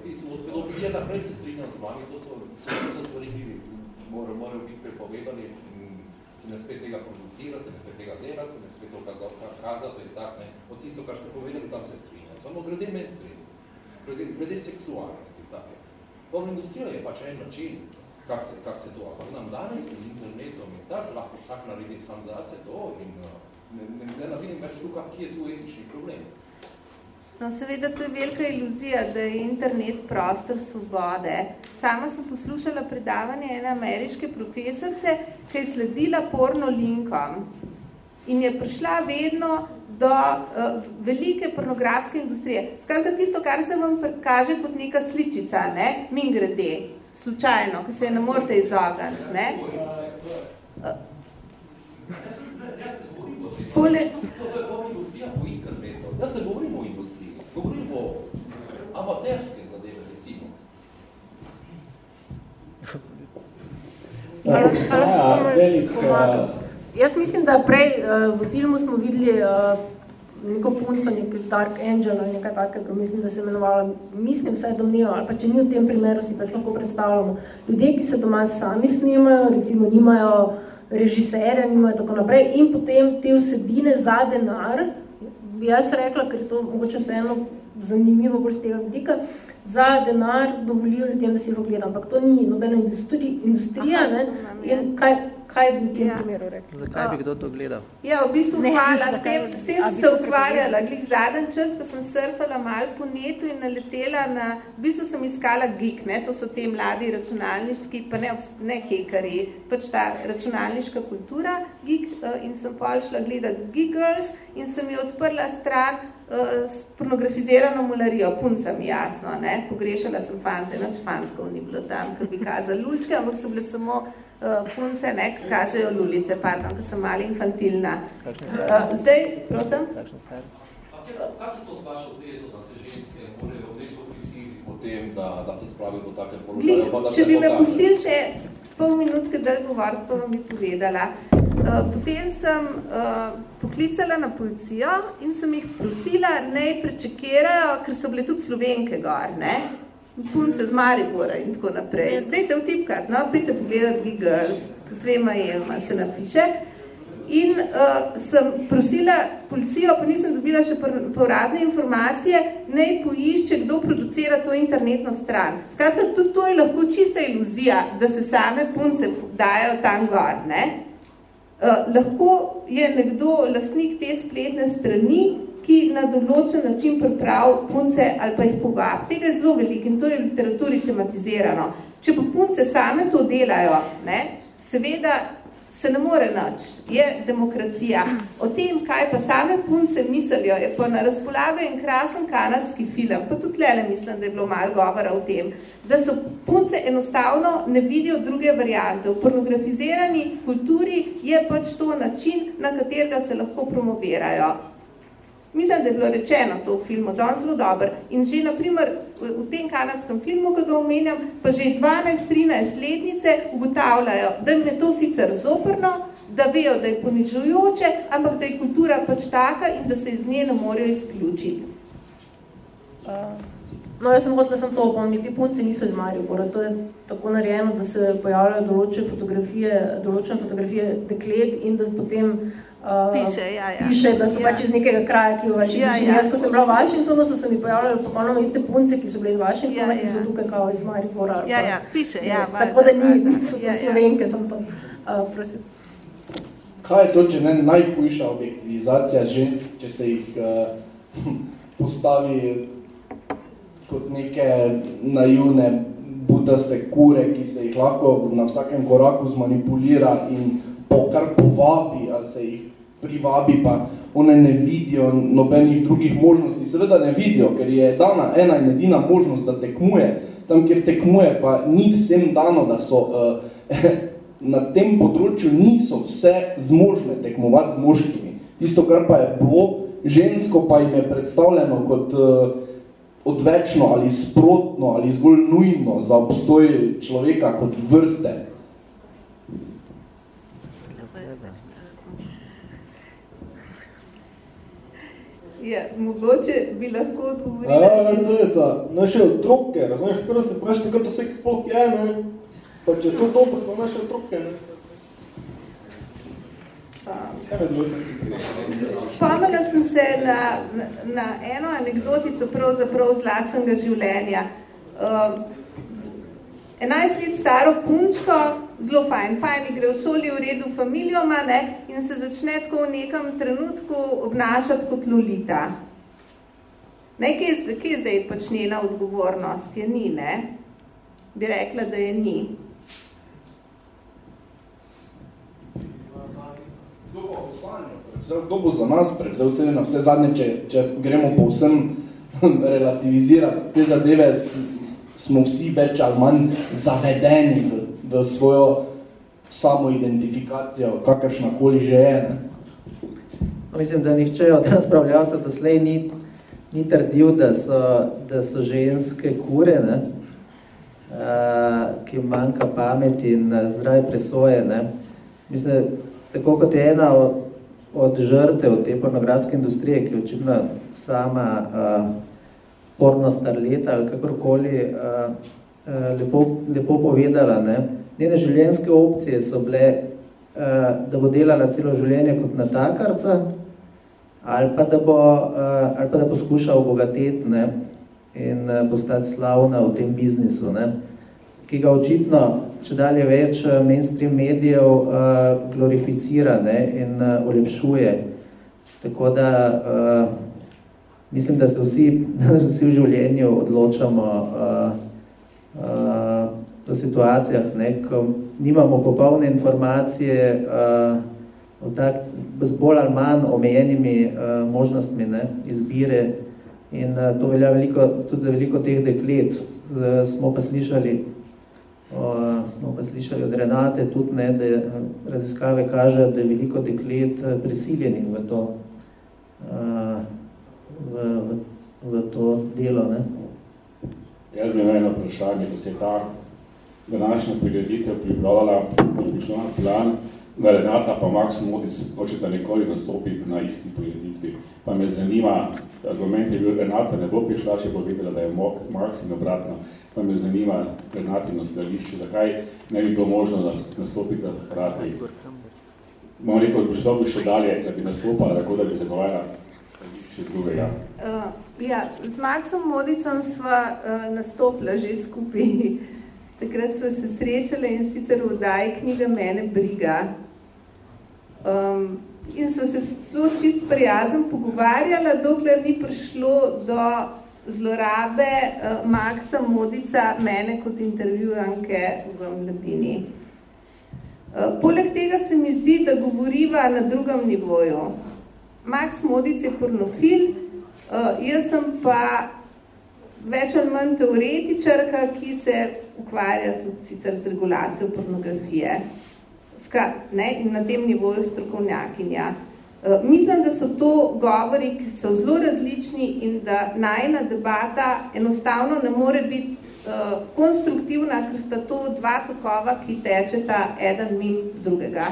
mislim, od pedofilije naprej se strinjam z vami, to so, so, so stvari, ki morajo, morajo biti prepovedani, se ne sme tega producirati, se ne sme tega delati, se ne sme to kazati in tak, ne. Od tisto, kar ste povedali, tam se strinja. Samo glede mainstream, glede, glede seksualnosti. Porno industrija je pač en način, kak se, kak se to, ampak nam danes z internetom in tak lahko vsak naredi sam zase to in ne, ne, ne navidim več tukaj, kje je tu etični problem. No, seveda, to je velika iluzija, da je internet prostor svobode. Sama sem poslušala predavanje ene ameriške profesorce, ki je sledila porno linkom in je prišla vedno do uh, velike pornografske industrije. Skratka, tisto, kar se vam kaže kot neka sličica, ne, min grede, slučajno, ki se je ne morate izogniti. Ne. Uh, Pole... Jaz ne govorim o industriji, govorim o amaterske zadeve, recimo. Ja, velik, uh... Jaz mislim, da prej uh, v filmu smo videli uh, neko punco, nek Dark Angel ali nekaj takega, mislim, da se imenovala, mislim, vsaj domneva, ali pa če ni v tem primeru, si pač lahko predstavljamo. Ljudje, ki se doma sami snimajo, recimo nimajo režiserja, nimajo tako naprej, in potem te vsebine za denar, bi jaz rekla, ker je to mogoče vseeno zanimivo bolj z tega vidika, za denar dovolijo ljudem, da si jih gledam, ampak to ni nobena industri, industrija, Aha, ne, in kaj, kaj bi v tem ja. primeru rekli? Zakaj bi kdo to gledal? Ja, v bistvu ne, hvala. S tem, s tem sem se ukvarjala. Glih zadnji čas, ko sem surfala malo po netu in naletela na, v bistvu sem iskala geek, ne, to so te mladi računalniški, pa ne, ne hekari, pač ta računalniška kultura geek in sem pa šla gledati Geek Girls in sem jo odprla stran uh, s pornografizirano mularijo, puncam jasno, ne, pogrešala sem fante, nač fantkov ni bilo tam, ker bi kazali lučke, ampak so bile samo punce, ne, ki kažejo lulice, pardon, ki sem malo infantilna. Uh, zdaj, prosim? Kako je to z vašo tezo, da se ženske morajo nekdo prisiliti potem, da, da se spravijo do take položaje? Pa, če bi me pustili še pol minutke dalj govoriti, pa vam bi povedala. Uh, potem sem uh, poklicala na policijo in sem jih prosila, naj prečekirajo, ker so bile tudi slovenke gor, ne? Punce z Maribora in tako naprej. Dajte vtipkati, no, pite pogledati Big Girls, s dvema jelma se napiše. In uh, sem prosila policijo, pa nisem dobila še povratne informacije, naj poišče, kdo producira to internetno stran. Skratka, tudi to je lahko čista iluzija, da se same punce dajo tam gor. Ne? Uh, lahko je nekdo lastnik te spletne strani, ki na določen način priprav punce ali pa jih povab. Tega je zelo veliko in to je v literaturi tematizirano. Če pa punce same to delajo, ne, seveda se ne more nač, je demokracija. O tem, kaj pa same punce mislijo, je pa na razpolago in krasen kanadski film, pa tudi lele mislim, da je bilo malo govora o tem, da so punce enostavno ne vidijo druge variante. V pornografizirani kulturi je pač to način, na katerega se lahko promovirajo. Mislim, da je bilo rečeno to v filmu, da je zelo dober. In že, na primer, v tem kanadskem filmu, ki ga omenjam, pa že 12-13 letnice ugotavljajo, da je to sicer zoprno, da vejo, da je ponižujoče, ampak da je kultura pač taka in da se iz nje ne morajo izključiti. Uh, no, jaz sem hotela sem to opomniti, ti punce niso iz Maribora, to je tako narejeno, da se pojavljajo določene fotografije, določene fotografije deklet in da potem Uh, piše, ja, ja. piše, da so ja. pač iz nekega kraja, ki je v Washingtonu. Ja, ja. Jaz, ko sem bila v Washingtonu, so se mi pojavljali popolnoma iste punce, ki so bile iz Washingtona, ja, ja. ki so ja. tukaj kao iz Maribora. Ja, ja, piše, ja. Ne, tako da ni, so to ja, ja. slovenke, ja. sem to. Uh, prosim. Kaj je to, če ne najhujša objektivizacija žensk, če se jih uh, postavi kot neke naivne butaste kure, ki se jih lahko na vsakem koraku zmanipulira in po, kar povabi, ali se jih privabi, pa one ne vidijo nobenih drugih možnosti. Seveda ne vidijo, ker je dana ena in edina možnost, da tekmuje. Tam, kjer tekmuje, pa ni vsem dano, da so uh, na tem področju niso vse zmožne tekmovati z moškimi. Tisto, kar pa je bilo, žensko pa jim je predstavljeno kot uh, odvečno ali sprotno ali zgolj nujno za obstoj človeka kot vrste. Ja, mogoče bi lahko odgovorili. Ja, ja, to je za naše otroke, razumeš, prvo se vprašati, kaj to seks sploh je, ne? Pa če je to dobro za naše otroke, ne? Spomnila sem se na, na, na eno anekdotico pravzaprav z lastnega življenja. Uh, 11 let staro punčko, zelo fajn, fajn, gre v šoli v redu familijoma ne, in se začne tako v nekem trenutku obnašati kot lolita. Ne, kje, kje je zdaj pač njena odgovornost? Je ni, ne? Bi rekla, da je ni. Kdo bo za nas prevzel vse na vse zadnje, če, če gremo povsem relativizirati te zadeve, smo vsi več ali manj zavedeni v, v svojo samoidentifikacijo, kakršnakoli že je. Ne? Mislim, da nihče od razpravljavcev doslej ni, ni trdil, da so, da so ženske kure, ne? Uh, ki manjka pameti in zdrave presoje. Ne? Mislim, tako kot je ena od, od žrtev te pornografske industrije, ki očitno sama uh, porno starleta ali kakorkoli uh, uh, lepo, lepo povedala. Ne? Njene življenjske opcije so bile, uh, da bo delala celo življenje kot natakarca ali pa da bo, uh, ali pa da poskuša obogateti ne? in uh, postati slavna v tem biznisu, ne? ki ga očitno, če dalje več mainstream medijev uh, glorificira ne? in uh, olepšuje. Tako da uh, mislim, da se vsi, vsi v življenju odločamo uh, uh, v situacijah, ne, ko nimamo popolne informacije uh, tak, z bolj ali manj omejenimi uh, možnostmi ne, izbire in uh, to velja veliko, tudi za veliko teh deklet. Uh, smo pa slišali uh, smo pa slišali od Renate tudi, ne, da raziskave kažejo, da je veliko deklet prisiljenih v to uh, v, v, v to delo. Ne? Jaz bi eno vprašanje, ko se je ta današnja prireditev pripravljala, na plan, da Renata pa Max Modis hočeta nikoli nastopiti na isti prireditvi. Pa me zanima, argument je bil, Renata ne bo prišla, če bo vedela, da je Max in obratno. Pa me zanima Renatino stališče, zakaj ne bi bilo možno nastopiti hkrati. Bom rekel, da bi šlo bi še dalje, da bi nastopala, tako da bi zagovarjala še drugega? Uh, ja, z Maxom Modicom sva uh, nastopila že skupaj. Takrat sva se srečala in sicer v oddaji knjiga Mene briga. Um, in sva se zelo čist prijazen pogovarjala, dokler ni prišlo do zlorabe uh, Maxa Modica mene kot intervjujanke v mladini. Uh, poleg tega se mi zdi, da govoriva na drugem nivoju. Max Modic je pornofil, uh, jaz sem pa več ali manj teoretičarka, ki se ukvarja tudi sicer z regulacijo pornografije. Skrat, ne, in na tem nivoju strokovnjakinja. Uh, mislim, da so to govori, ki so zelo različni in da najna debata enostavno ne more biti uh, konstruktivna, ker sta to dva tokova, ki tečeta eden mim drugega.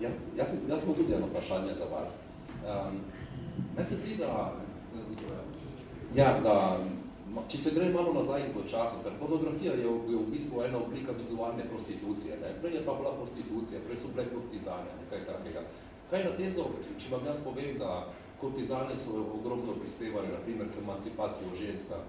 Ja, jaz, jaz sem tudi eno vprašanje za vas. Um, se zdi, da, ja, da če se gre malo nazaj v času, ker fotografija je, je v bistvu ena oblika vizualne prostitucije. Ne? Prej je pa bila prostitucija, prej so bile kurtizane, nekaj takega. Kaj na tezo, če vam jaz povem, da kurtizane so ogromno prispevali, na primer, k emancipacijo ženska,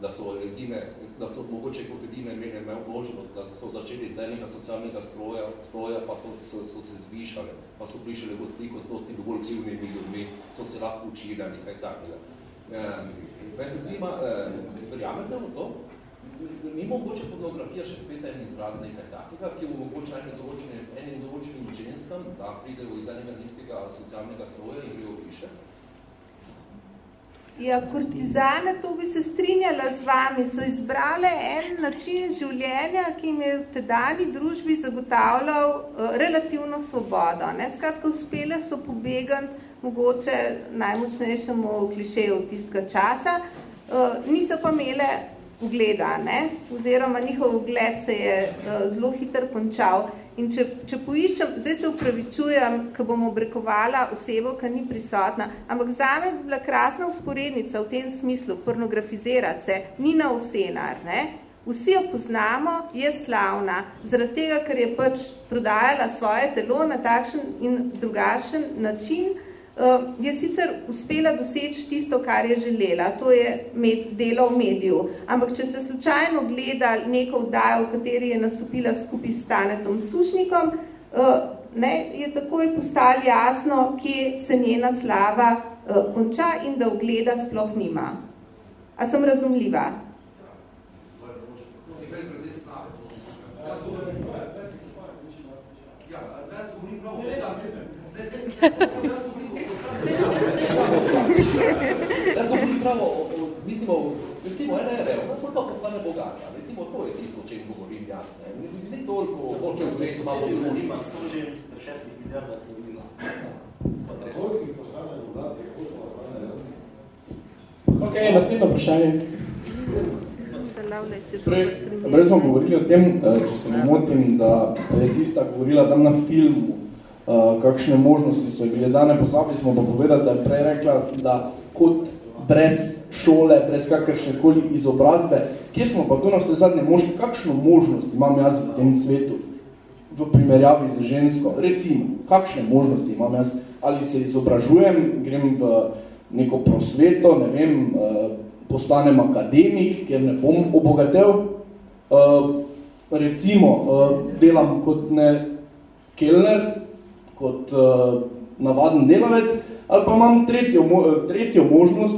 da so, edine, da so mogoče kot edine imeli možnost, da so začeli z enega socialnega stroja, stroja pa so, so, so se zvišali, pa so prišli v stiko s dosti bolj vplivnimi ljudmi, so se lahko učili nekaj takega. Zdaj se zdima, verjamete v to? Ni mogoče pornografija še spet en izraz nekaj takega, ki omogoča enim določenim, enim določenim ženskam, da pridejo iz enega nizkega socialnega stroja in grejo više? Ja, kurtizane, to bi se strinjala z vami, so izbrale en način življenja, ki jim je v tedani družbi zagotavljal uh, relativno svobodo. Ne? Skratka, uspele so pobegati mogoče najmočnejšemu klišeju tistega časa, uh, niso pa imele ugleda, ne? oziroma njihov ugled se je uh, zelo hitro končal. In če, če poiščem, zdaj se upravičujem, ko bom obrekovala osebo, ki ni prisotna, ampak zame bi bila krasna usporednica v tem smislu, pornografizirati se, ni na osenar, ne? Vsi jo poznamo, je slavna, zaradi tega, ker je pač prodajala svoje telo na takšen in drugačen način, je sicer uspela doseči tisto, kar je želela, to je med, delo v mediju. Ampak, če ste slučajno gledali neko vdajo, v kateri je nastopila skupaj s Tanetom Sušnikom, eh, ne, je takoj postalo jasno, kje se njena slava eh, konča in da ogleda sploh nima. A sem razumljiva? Jaz govorim pravo, mislimo, recimo ena je ona pa postane bogata. Recimo, to je tisto, o čem govorim jaz. Ne, ne toliko, koliko je vzgled, malo je zloži. Ima 160 šestih milijardah kilomila. Koliko jih postane bogati, koliko postane Ok, naslednjo vprašanje. Prej, prej smo govorili o tem, eh, če se ne motim, da je tista govorila tam na filmu, eh, kakšne možnosti so bile dane, pozabili smo pa povedati, da je prej rekla, da kot brez šole, brez kakršne koli izobrazbe, kje smo pa to na vse zadnje možnosti, kakšno možnost imam jaz v tem svetu v primerjavi z žensko? Recimo, kakšne možnosti imam jaz? Ali se izobražujem, grem v neko prosveto, ne vem, eh, postanem akademik, kjer ne bom obogatel. Uh, recimo, uh, delam kot ne kelner, kot uh, navaden delavec, ali pa imam tretjo, tretjo možnost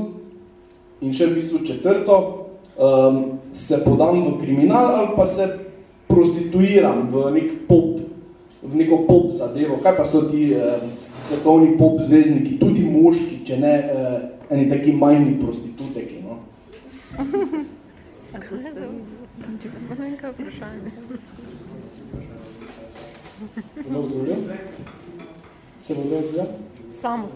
in še v bistvu četrto, um, se podam v kriminal ali pa se prostituiram v nek pop, v neko pop zadevo. Kaj pa so ti uh, svetovni pop zvezdniki, tudi moški, če ne uh, eni taki majhni prostituteki, no? Če pa smo nekaj vprašanje. Kdo odgovoril? Se bo kdo odzval? Samo.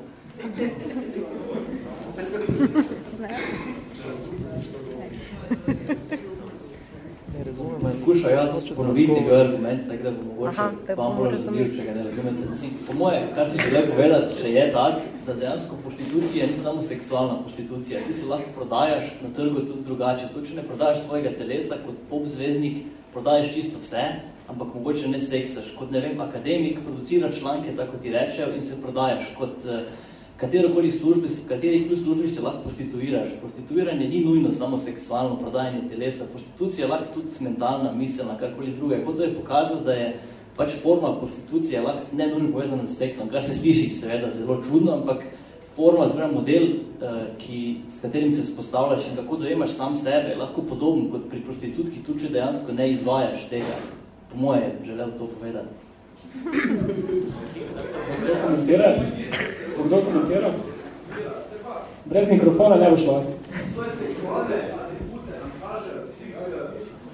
Skušal jaz ponoviti tega argument, tako da bo mogoče Aha, vam bolj razumel, če ga ne razumete. Mislim, po moje, kar si želel povedati, če je tak, da dejansko prostitucija ni samo seksualna prostitucija. Ti se lahko prodajaš na trgu tudi drugače. To, če ne prodajaš svojega telesa kot pop zvezdnik, prodajaš čisto vse, ampak mogoče ne seksaš. Kot, ne vem, akademik producira članke, tako ti rečejo, in se prodajaš. Kot uh, katerokoli službi, kateri kljub službi se lahko prostituiraš. Prostituiranje ni nujno samo seksualno prodajanje telesa. Prostitucija je lahko tudi mentalna, miselna, karkoli druga. Kot to je pokazal, da je pač forma prostitucije lahko ne nujno povezana z seksom, kar se sliši seveda zelo čudno, ampak forma, torej model, eh, ki, s katerim se spostavljaš in kako dojemaš sam sebe, je lahko podoben kot pri prostitutki, tudi če dejansko ne izvajaš tega. Po moje želel to povedati. Kdo komentira? Kdo komentira? Brez mikrofona ne bo šlo. Svoje seksualne atribute nam kažejo vsi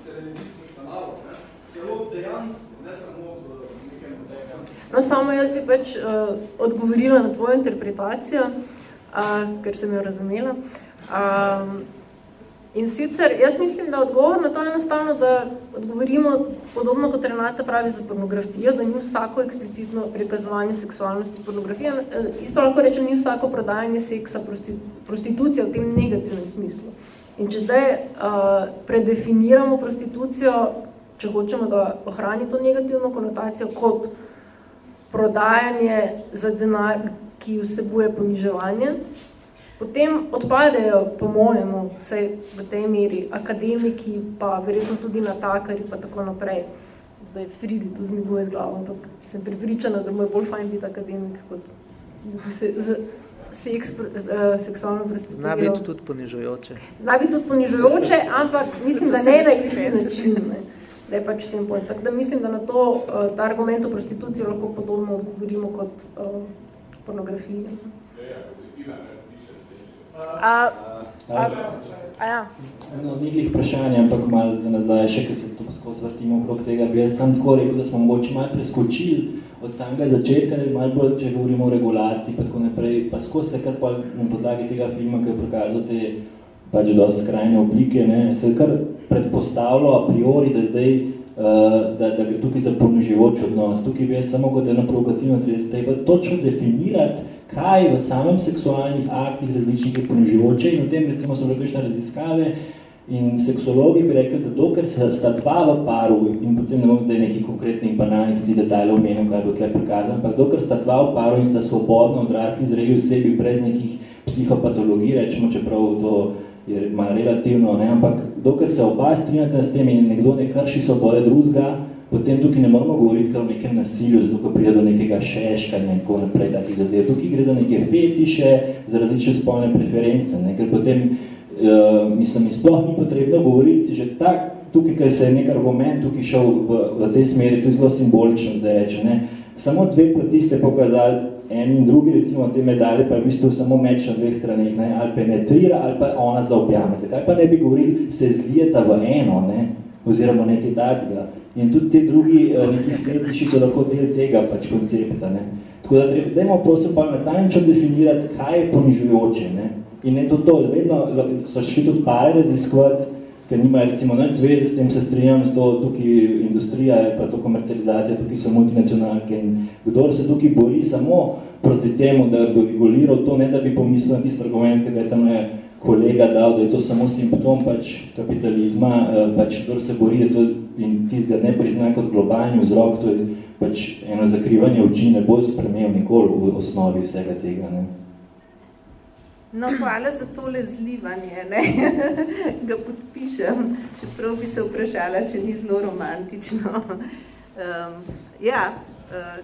televizijskih kanalov, celo dejansko, ne samo No, samo jaz bi pač uh, odgovorila na tvojo interpretacijo, uh, ker sem jo razumela. Um, In sicer, jaz mislim, da odgovor na to je enostavno, da odgovorimo podobno kot Renata pravi za pornografijo, da ni vsako eksplicitno prikazovanje seksualnosti pornografije. Isto lahko rečem, ni vsako prodajanje seksa prostitucija v tem negativnem smislu. In če zdaj uh, predefiniramo prostitucijo, če hočemo, da ohrani to negativno konotacijo kot prodajanje za denar, ki vsebuje poniževanje, Potem odpadejo, po mojemu, vse v tej meri, akademiki, pa verjetno tudi natakari, pa tako naprej. Zdaj Fridi tu zmiguje z glavo, ampak sem pripričana, da mu je bolj fajn biti akademik, kot da bi se z seks, uh, seksualno prostituiral. Zna biti tudi ponižujoče. Zna biti tudi ponižujoče, ampak mislim, da ne na isti način. Ne da je pač tem point. Tako da mislim, da na to, uh, ta argument o prostituciji lahko podobno odgovorimo kot uh, pornografiji. A, a, a ja. No, ni glih vprašanje, ampak malo nazaj, še ker se tukaj skozi vrtimo okrog tega, bi jaz sam tako rekel, da smo mogoče malo preskočili od samega začetka, malo bolj, če govorimo o regulaciji, pa tako naprej, pa skozi se kar pa na podlagi tega filma, ki je prikazal te pač dosti skrajne oblike, ne, se kar predpostavilo a priori, da zdaj, uh, da, da gre tukaj za pornoživoč odnos. Tukaj bi jaz samo kot eno provokativno treba točno definirati, kaj v samem seksualnih aktih različnih je ponižujoče in v tem recimo so bile kakšne raziskave, In seksologi bi rekli, da dokler se sta dva v paru, in potem ne bom zdaj nekih konkretnih banalnih si detajlov omenil, kaj bo tle prikazan, ampak dokler sta dva v paru in sta svobodno odrasli zreli v sebi brez nekih psihopatologij, rečemo, čeprav to je malo relativno, ne? ampak dokler se oba strinjate s tem in nekdo ne krši svobode drugega, potem tukaj ne moramo govoriti kar o nekem nasilju, zato ko pride do nekega šeškanja in tako naprej takih zadev. Tukaj gre za neke fetiše, za različne spolne preference, ne? ker potem, uh, mislim, sploh ni potrebno govoriti že tak, tukaj, ker se je nek argument tukaj šel v, v tej smeri, to je zelo simbolično zdaj reče, ne? samo dve plati ste pokazali, en in drugi, recimo te medalje, pa je v bistvu samo meč na dveh stranih, ne? ali penetrira, ali pa ona zaobjame. Zakaj pa ne bi govorili, se zlijeta v eno, ne? Oziroma nekaj tacga. In tudi te drugi uh, neki fetiši so lahko del tega pač koncepta. Ne? Tako da treba, dajmo prosim pa natančno definirati, kaj je ponižujoče. Ne? In ne to to, vedno so šli tudi pare raziskovati, ker nimajo recimo nič zvede, s tem se strinjam, s to tukaj industrija, pa to komercializacija, tukaj so multinacionalke in kdor se tukaj bori samo proti temu, da bi reguliral to, ne da bi pomislil na tiste argumente, da je tam je kolega dal, da je to samo simptom pač kapitalizma, eh, pač kdor se bori, da to in tistega ne prizna kot globalni vzrok, to je pač eno zakrivanje oči ne bo spremenil nikoli v osnovi vsega tega. Ne. No, hvala za tole zlivanje, ne? ga podpišem, čeprav bi se vprašala, če ni zelo romantično. Um, ja, uh,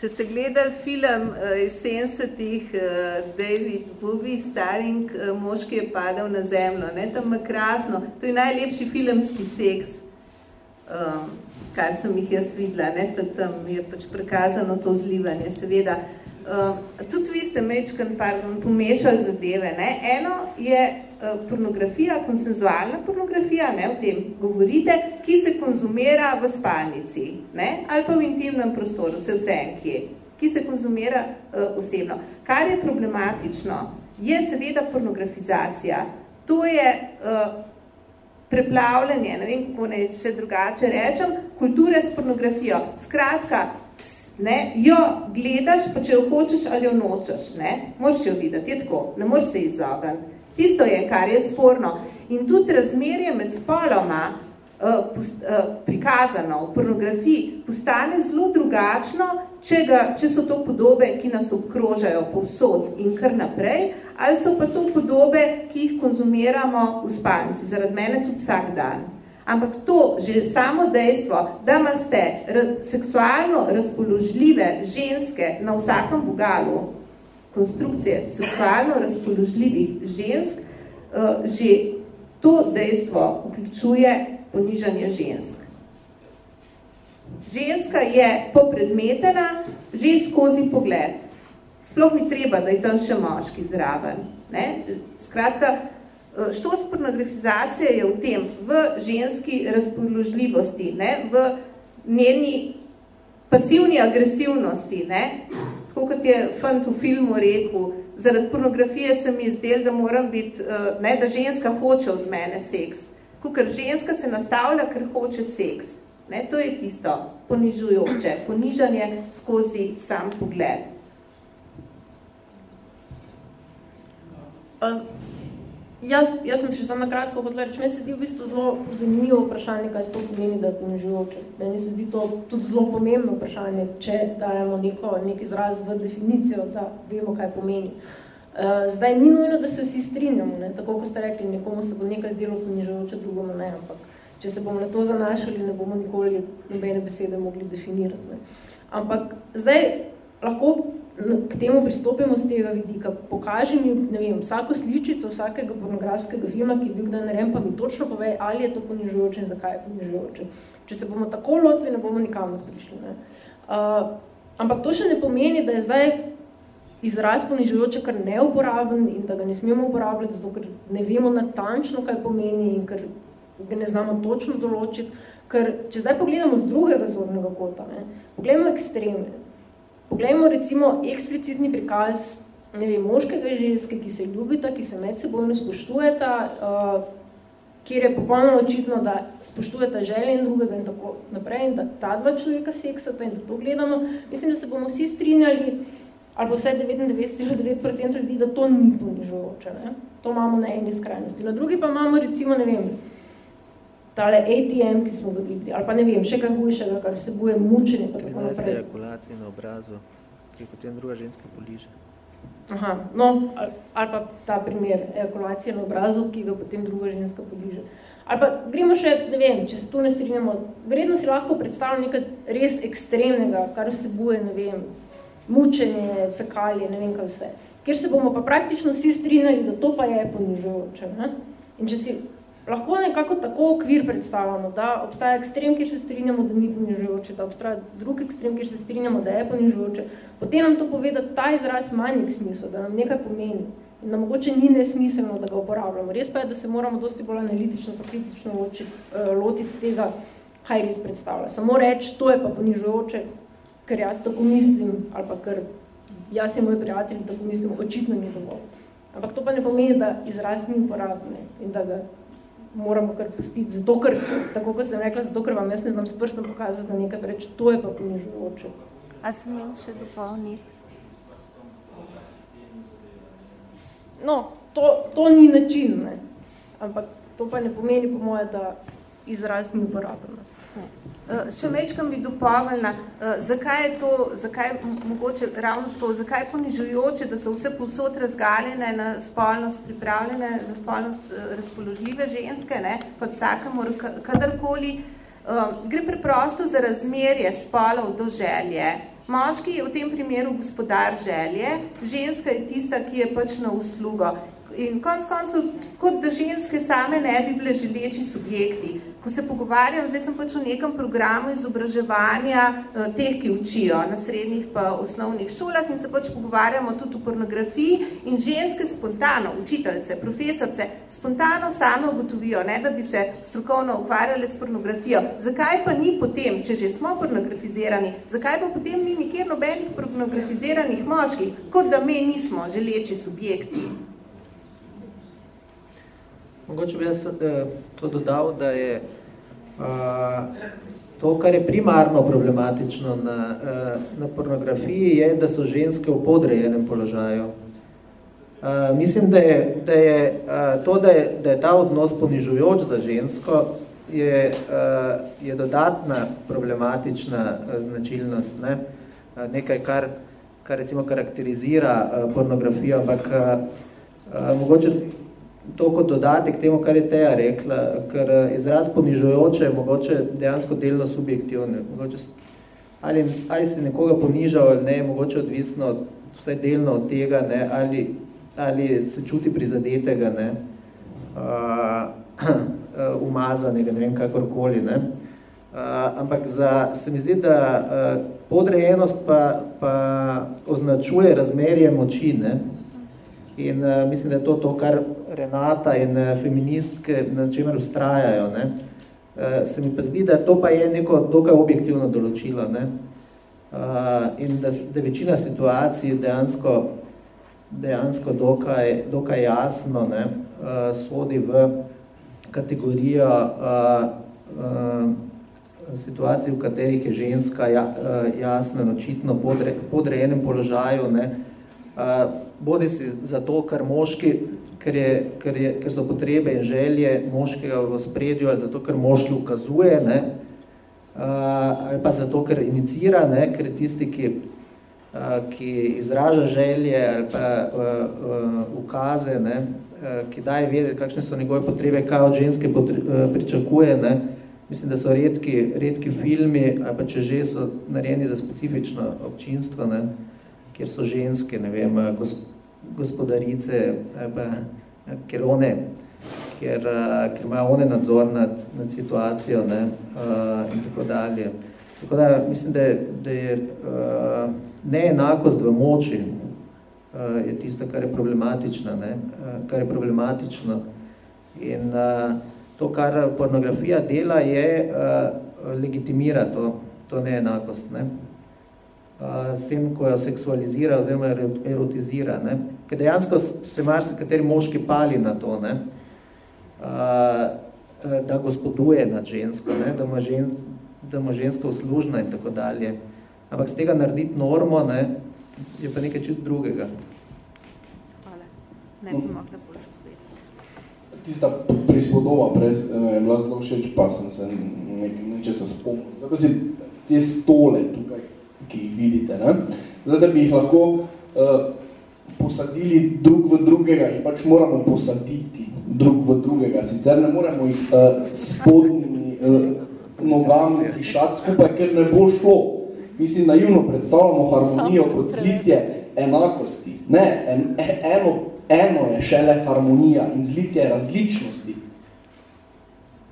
če ste gledali film uh, iz 70-ih, uh, David Bowie, Starring, uh, moški je padal na zemljo, ne? tam je krasno, to je najlepši filmski seks, um, kar sem jih jaz videla, ne, tam je pač prikazano to zlivanje, seveda. Uh, tudi vi ste mečkan pardon, pomešali zadeve. Ne. Eno je uh, pornografija, konsenzualna pornografija, ne, o tem govorite, ki se konzumira v spalnici ne, ali pa v intimnem prostoru, se vse enkje, ki se konzumira uh, osebno. Kar je problematično, je seveda pornografizacija. To je uh, preplavljanje, ne vem, kako ne še drugače rečem, kulture s pornografijo. Skratka, ne, jo gledaš, pa če jo hočeš ali jo nočeš, ne, moraš jo videti, je tako, ne moreš se izogniti. Tisto je, kar je sporno. In tudi razmerje med spoloma uh, post, uh, prikazano v pornografiji postane zelo drugačno, če, ga, če so to podobe, ki nas obkrožajo povsod in kar naprej, ali so pa to podobe, ki jih konzumiramo v spalnici, zaradi mene tudi vsak dan. Ampak to, že samo dejstvo, da imate seksualno razpoložljive ženske na vsakem bogalu, konstrukcije seksualno razpoložljivih žensk, uh, že to dejstvo vključuje ponižanje žensk. Ženska je popredmetena že skozi pogled. Sploh ni treba, da je tam še moški zraven. Ne? Skratka, eh, štos pornografizacije je v tem, v ženski razpoložljivosti, ne? v njeni pasivni agresivnosti, ne? tako kot je fant v filmu rekel, zaradi pornografije se mi zdel, da moram biti, eh, ne, da ženska hoče od mene seks. Kukor ženska se nastavlja, ker hoče seks. Ne, to je tisto ponižujoče, ponižanje skozi sam pogled. Uh, jaz, jaz sem še samo kratko hotela reči, meni se zdi v bistvu zelo zanimivo vprašanje, kaj sploh pomeni, da je ponižujoče. Meni se zdi to tudi zelo pomembno vprašanje, če dajemo neko, nek izraz v definicijo, da vemo, kaj pomeni. Uh, zdaj, ni nujno, da se vsi strinjamo, ne? tako ko ste rekli, nekomu se bo nekaj zdelo ponižujoče, drugomu ne, ampak če se bomo na to zanašali, ne bomo nikoli nobene besede mogli definirati. Ne. Ampak zdaj lahko k temu pristopimo z tega vidika. Pokaži mi, ne vem, vsako sličico vsakega pornografskega filma, ki je bil kdaj narejen, pa mi točno pove, ali je to ponižujoče in zakaj je ponižujoče. Če se bomo tako lotili, ne bomo nikamor prišli. Ne. Uh, ampak to še ne pomeni, da je zdaj izraz ponižujoče kar neuporaben in da ga ne smemo uporabljati, zato ker ne vemo natančno, kaj pomeni in ker ga ne znamo točno določiti, ker če zdaj pogledamo z drugega zornega kota, ne, pogledamo ekstreme, pogledamo recimo eksplicitni prikaz ne vem, moškega in ženske, ki se ljubita, ki se med sebojno spoštujeta, uh, kjer je popolnoma očitno, da spoštujeta želje in drugega in tako naprej, in da ta dva človeka seksata in da to gledamo, mislim, da se bomo vsi strinjali, ali vse 99,9% ljudi, da to ni ponižujoče. Ne? To imamo na eni skrajnosti. Na drugi pa imamo recimo, ne vem, tale ATM, ki smo videli, ali pa ne vem, še kaj hujšega, kar vsebuje mučenje. Pa tako naprej. ejakulacije na obrazu, ki potem druga ženska poliže. Aha, no, ali, ali pa ta primer ejakulacije na obrazu, ki ga potem druga ženska poliže. Ali pa gremo še, ne vem, če se tu ne strinjamo, verjetno si lahko predstavljamo nekaj res ekstremnega, kar vsebuje, ne vem, mučenje, fekalije, ne vem kaj vse. Kjer se bomo pa praktično vsi strinjali, da to pa je ponižujoče. Ne? In če si lahko nekako tako okvir predstavljamo, da obstaja ekstrem, kjer se strinjamo, da ni ponižujoče, da obstaja drug ekstrem, kjer se strinjamo, da je ponižujoče, potem nam to pove, da ta izraz manj smisel, da nam nekaj pomeni. In da mogoče ni nesmiselno, da ga uporabljamo. Res pa je, da se moramo dosti bolj analitično pa kritično loči, uh, lotiti tega, kaj res predstavlja. Samo reči, to je pa ponižujoče, ker jaz tako mislim, ali pa ker jaz in moj prijatelj tako mislim, očitno ni dovolj. Ampak to pa ne pomeni, da izraz ni uporabne in da ga moramo kar pustiti, zato ker, tako kot sem rekla, zato ker vam jaz ne znam s prstom pokazati na nekaj reči, to je pa ponižujoče. A smem še dopolniti? No, to, to ni način, ne. ampak to pa ne pomeni po moje, da izraz ni uporaben. Uh, še mečkam bi dopolnila, uh, zakaj je to, zakaj mogoče ravno to, zakaj je ponižujoče, da so vse povsod razgaljene na spolnost pripravljene, za spolnost uh, razpoložljive ženske, ne, kot vsakamor, kadarkoli. Gre preprosto za razmerje spolov do želje. Moški je v tem primeru gospodar želje, ženska je tista, ki je pač na uslugo. In konc koncev, kot da ženske same ne bi bile želeči subjekti. Ko se pogovarjam, zdaj sem pač v nekem programu izobraževanja eh, teh, ki učijo na srednjih pa osnovnih šolah in se pač pogovarjamo tudi o pornografiji in ženske spontano, učiteljice, profesorce, spontano same ugotovijo, ne, da bi se strokovno ukvarjale s pornografijo. Zakaj pa ni potem, če že smo pornografizirani, zakaj pa potem ni nikjer nobenih pornografiziranih moških, kot da me nismo želeči subjekti? Mogoče bi jaz eh, to dodal, da je to, kar je primarno problematično na, eh, na pornografiji, je, da so ženske v podrejenem položaju. Uh, mislim, da je, da je uh, to, da je, da je ta odnos ponižujoč za žensko, je, uh, je dodatna problematična uh, značilnost, ne? Uh, nekaj, kar, kar recimo karakterizira uh, pornografijo, ampak uh, uh, mogoče to kot dodatek temu, kar je Teja rekla, ker eh, izraz ponižujoče je mogoče dejansko delno subjektivno. Mogoče, ali, ali se nekoga ponižal ali ne, mogoče odvisno vsaj delno od tega, ne, ali, ali se čuti prizadetega, ne, uh, umazanega, ne vem, kakorkoli. Ne. Uh, ampak za, se mi zdi, da uh, podrejenost pa, pa označuje razmerje moči, ne, In uh, mislim, da je to to, kar Renata in uh, feministke na čemer ustrajajo. Ne? Uh, se mi pa zdi, da to pa je neko dokaj objektivno določilo. Ne? Uh, in da, da večina situacij dejansko, dejansko dokaj, dokaj jasno ne? Sodi v kategorijo situacij, v katerih je ženska ja, jasno in očitno podre, podrejenem položaju, ne? Bodi si zato, ker moški, ker, je, ker, je, ker so potrebe in želje moškega v spredju, ali zato, ker moški ukazuje, ne, ali pa zato, ker inicira, ne, ker je tisti, ki, ki izraža želje ali pa ukaze, ne, ki daje vedeti, kakšne so njegove potrebe, kaj od ženske potre, pričakuje, ne, Mislim, da so redki, redki filmi, ali pa če že so narejeni za specifično občinstvo, ne, kjer so ženske, ne vem, gospodarice, pa, ker one, ker, ker imajo one nadzor nad, nad situacijo ne, in tako dalje. Tako da mislim, da da je neenakost v moči je tisto, kar je problematično, ne, kar je problematično. In to, kar pornografija dela, je legitimira to, to neenakost. Ne s tem, ko jo seksualizira oziroma erotizira. Ne? Ker dejansko se marsikateri moški pali na to, ne? da gospoduje nad žensko, ne? Da, ima žen, da ima ženska uslužna in tako dalje. Ampak z tega narediti normo, ne? je pa nekaj čist drugega. Hvala. Ne bi mogla bolj povedati. tista prispodoba prej je bila zelo všeč, pa sem se neče se spomnil. Zdaj pa si te stole tukaj, ki jih vidite, ne? Zdaj, da bi jih lahko uh, posadili drug v drugega, jih pač moramo posaditi drug v drugega, sicer ne moremo jih uh, spodnjimi uh, nogami tišati skupaj, ker ne bo šlo. Mislim, naivno predstavljamo harmonijo kot zlitje enakosti. Ne, en, eno eno je šele harmonija in zlitje različnosti.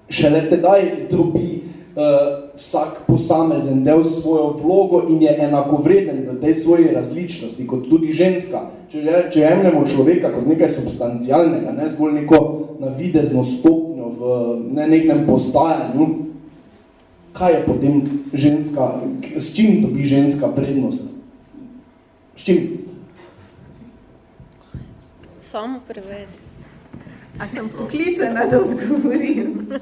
Šele tedaj dobi uh, vsak posamezen del svojo vlogo in je enakovreden v tej svoji različnosti, kot tudi ženska. Če, če jemljamo človeka kot nekaj substancialnega, ne zgolj neko navidezno stopnjo v nenehnem postajanju, kaj je potem ženska, s čim dobi ženska prednost? S čim? Samo prevedi. A sem poklicena, da odgovorim?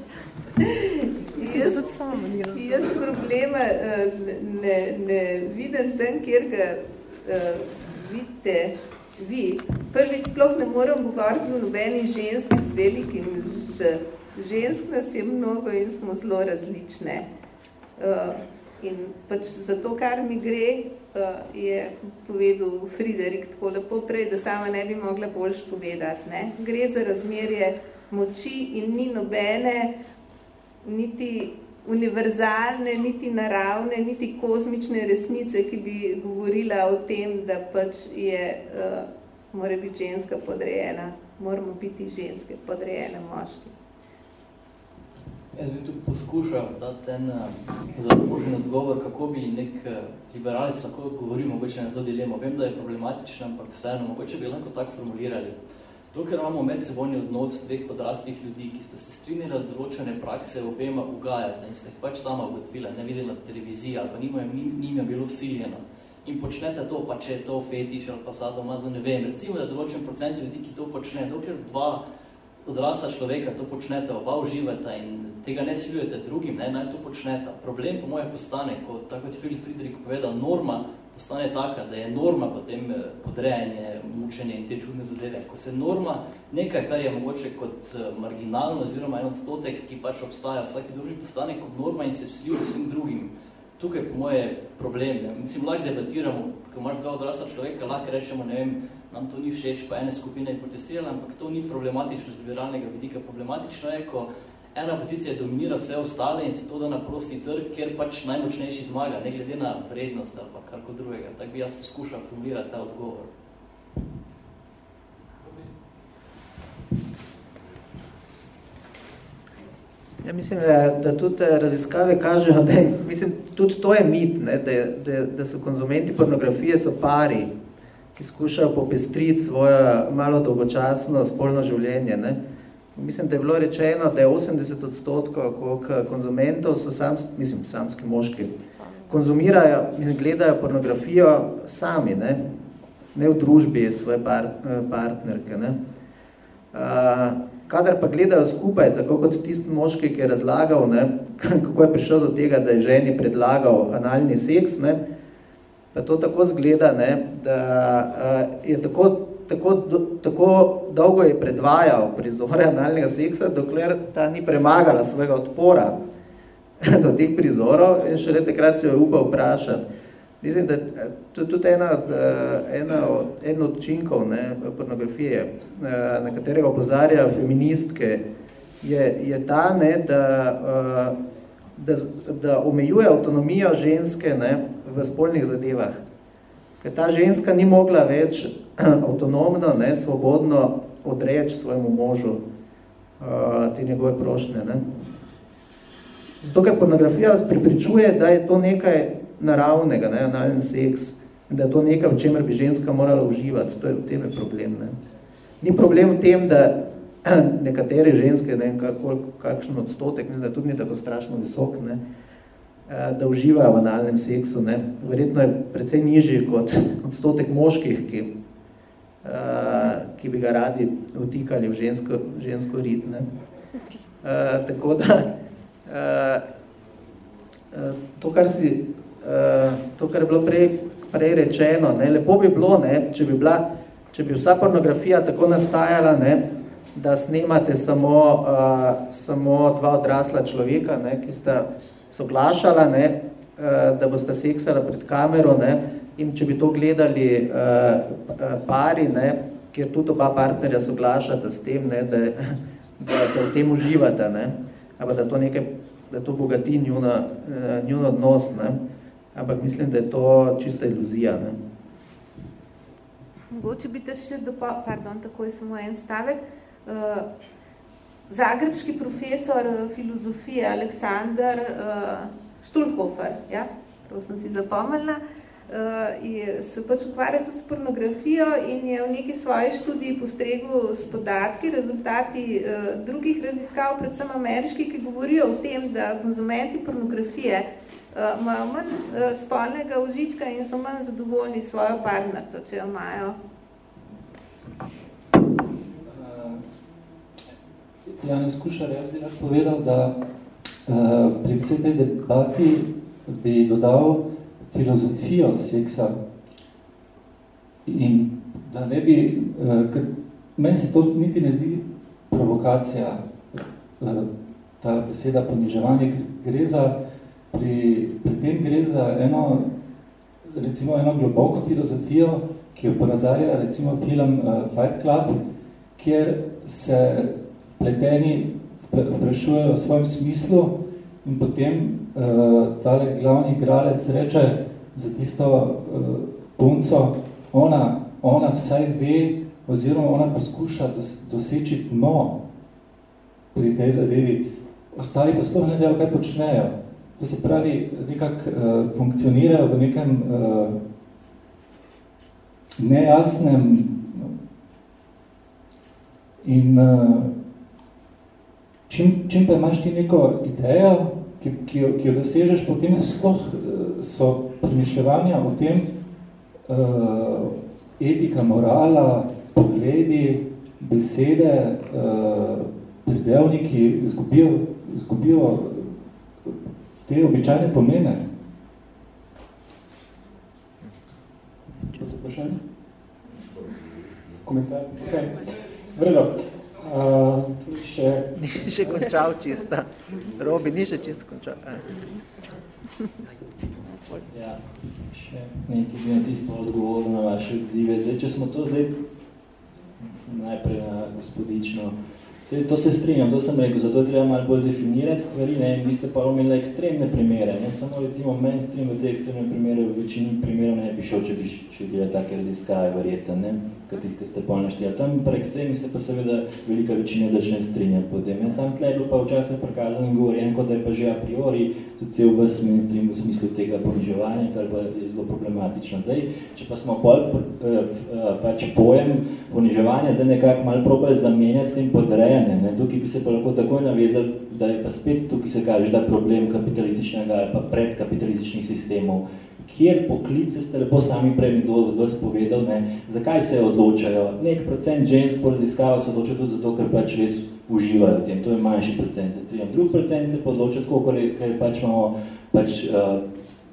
Mislim, da tudi sama ni razumela. Jaz problema eh, ne, ne vidim tam, kjer ga uh, vidite vi. Prvi sploh ne moram govoriti o nobeni ženski z velikim ž. Žensk nas je mnogo in smo zelo različne. Uh, in pač za to, kar mi gre, je povedal Friderik tako lepo prej, da sama ne bi mogla boljš povedati. Ne? Gre za razmerje moči in ni nobene, niti univerzalne, niti naravne, niti kozmične resnice, ki bi govorila o tem, da pač je, uh, mora biti ženska podrejena, moramo biti ženske podrejene moški. Jaz bi tu poskušal dati en uh, zaokrožen odgovor, kako bi nek uh, liberalec lahko odgovoril mogoče na to dilemo. Vem, da je problematično, ampak vseeno, mogoče bi lahko tako formulirali. Dokler imamo medsebojni odnos dveh odraslih ljudi, ki ste se strinjali, da določene prakse obema ugajate in ste pač sama ugotovila, ne videli na televiziji ali pa njima, njima bilo vsiljeno in počnete to, pa če je to fetiš ali pa sadomazo, ne vem. Recimo, da določen procent ljudi, ki to počne, dokler dva odrasla človeka to počnete, oba uživata in tega ne siljujete drugim, ne, naj to počneta. Problem po moje postane, ko, tako kot Filip Friedrich povedal, norma postane taka, da je norma potem eh, podrejanje, mučenje in te čudne zadeve. Ko se norma nekaj, kar je mogoče kot eh, marginalno oziroma en odstotek, ki pač obstaja v vsaki družbi, postane kot norma in se siljuje vsem drugim. Tukaj po moje problem. Ne. Mislim, lahko debatiramo, ko imaš dva odrasla človeka, lahko rečemo, ne vem, nam to ni všeč, pa ene skupine je protestirala, ampak to ni problematično z liberalnega vidika. Problematično je, ko ena pozicija dominira vse ostale in se to da na prosti trg, kjer pač najmočnejši zmaga, ne glede na vrednost ali pa karko drugega. Tako bi jaz poskušal formulirati ta odgovor. Ja, mislim, da, da tudi eh, raziskave kažejo, da je, mislim, tudi to je mit, ne, da, da, da so konzumenti pornografije so pari, ki skušajo popestriti svoje malo dolgočasno spolno življenje. Ne. Mislim, da je bilo rečeno, da je 80 odstotkov konzumentov so samski, mislim, samski moški, konzumirajo in gledajo pornografijo sami, ne, ne v družbi svoje par, partnerke. Ne. Uh, kadar pa gledajo skupaj, tako kot tisti moški, ki je razlagal, ne, kako je prišel do tega, da je ženi predlagal analni seks, ne, da to tako zgleda, ne, da uh, je tako, tako, do, tako dolgo je predvajal prizore analnega seksa, dokler ta ni premagala svojega odpora do teh prizorov in še takrat se jo upal vprašati. Mislim, da to je tudi ena, ena od, en od činkov ne, pornografije, na katerega opozarjajo feministke, je, je ta, ne, da, da, da omejuje avtonomijo ženske ne, v spolnih zadevah. Ker ta ženska ni mogla več avtonomno, ne, svobodno odreči svojemu možu uh, te njegove prošnje. Ne. Zato, ker pornografija vas pripričuje, da je to nekaj naravnega, ne, analen seks, da je to nekaj, v čemer bi ženska morala uživati. To je, v tem je problem. Ne. Ni problem v tem, da nekatere ženske, ne vem, kakšen odstotek, mislim, da tudi ni tako strašno visok, ne, da uživajo v analnem seksu. Ne. Verjetno je precej nižji kot odstotek moških, ki, uh, ki bi ga radi vtikali v žensko, žensko rit. Ne. Uh, tako da, uh, to, kar si, uh, to, kar je bilo prej, prej rečeno, ne, lepo bi bilo, ne, če, bi bila, če bi vsa pornografija tako nastajala, ne, da snemate samo, uh, samo dva odrasla človeka, ne, ki sta soglašala, ne, uh, da boste seksala pred kamero, ne, in če bi to gledali uh, pari, ne, kjer tudi oba partnerja soglašata s tem, ne, da, da, da v tem uživate, ne, ampak da to nekaj, da to bogati njuna, njun odnos, ne, ampak mislim, da je to čista iluzija. Ne. Mogoče bi te še dopo, pardon, tako je samo en stavek. Uh, zagrebški profesor uh, filozofije Aleksandar uh, Štulhofer, ja, prav sem si zapomnila, uh, je, se pač ukvarja tudi s pornografijo in je v neki svoji študiji postregel s podatki, rezultati uh, drugih raziskav, predvsem ameriški, ki govorijo o tem, da konzumenti pornografije uh, imajo manj uh, spolnega užitka in so manj zadovoljni svojo partnerco, če jo imajo. Uh, Janez Kušar, jaz bi povedal, da uh, pri vsej tej debati bi dodal filozofijo seksa. In da ne bi, uh, ker meni se to niti ne zdi provokacija, uh, ta beseda poniževanje, gre za pri, pri tem gre za eno, recimo eno globoko filozofijo, ki jo ponazarja recimo film uh, Fight Club, kjer se pleteni vprašujejo o svojem smislu in potem uh, tale glavni igralec reče za tisto uh, punco, ona, ona vsaj ve, oziroma ona poskuša dos, doseči dno pri tej zadevi, ostali pa sploh ne vejo, kaj počnejo. To se pravi, nekako uh, funkcionirajo v nekem uh, nejasnem in uh, čim, čim pa imaš ti neko idejo, ki, ki, jo, ki jo dosežeš, potem sploh uh, so premišljevanja o tem uh, etika, morala, pogledi, besede, uh, pridelniki izgubijo, izgubijo te običajne pomene. Če se vprašanje? Komentar? Okay. Vredo. Uh, še... Ni še končal čista. Robi, ni še čisto končal. Ja, še nekaj bi na tisto odgovoril na vaše odzive. Zdaj, če smo to zdaj najprej na gospodično Se, to se strinjam, to sem rekel, zato treba malo bolj definirati stvari, ne, in vi ste pa omenili ekstremne primere, ne, samo recimo mainstream v te ekstremne primere v večini primerov ne bi šel, če bi, če bi take raziskave verjetno, ne, kot tih, ki ste pol naštijali. Tam pri ekstremi se pa seveda velika večina začne strinjati potem. Ne, sam tle je bilo pa včasih prikazano in govorjen, kot da je pa že a priori tudi cel ves mainstream v smislu tega poniževanja, kar pa je zelo problematično. Zdaj, če pa smo pol, pač pojem poniževanja, zdaj nekako malo probali zamenjati s tem. Ne? Tukaj bi se pa lahko takoj navezali, da je pa spet tukaj se kaže, da problem kapitalističnega ali pa predkapitalističnih sistemov, kjer poklice ste lepo sami prej nekdo od vas povedal, ne? zakaj se odločajo. Nek procent žensk po raziskavah se odločajo tudi zato, ker pač res uživajo v tem. To je manjši procent, se strinjam. Drug procent se pa odloča tako, ker pač imamo pač, uh,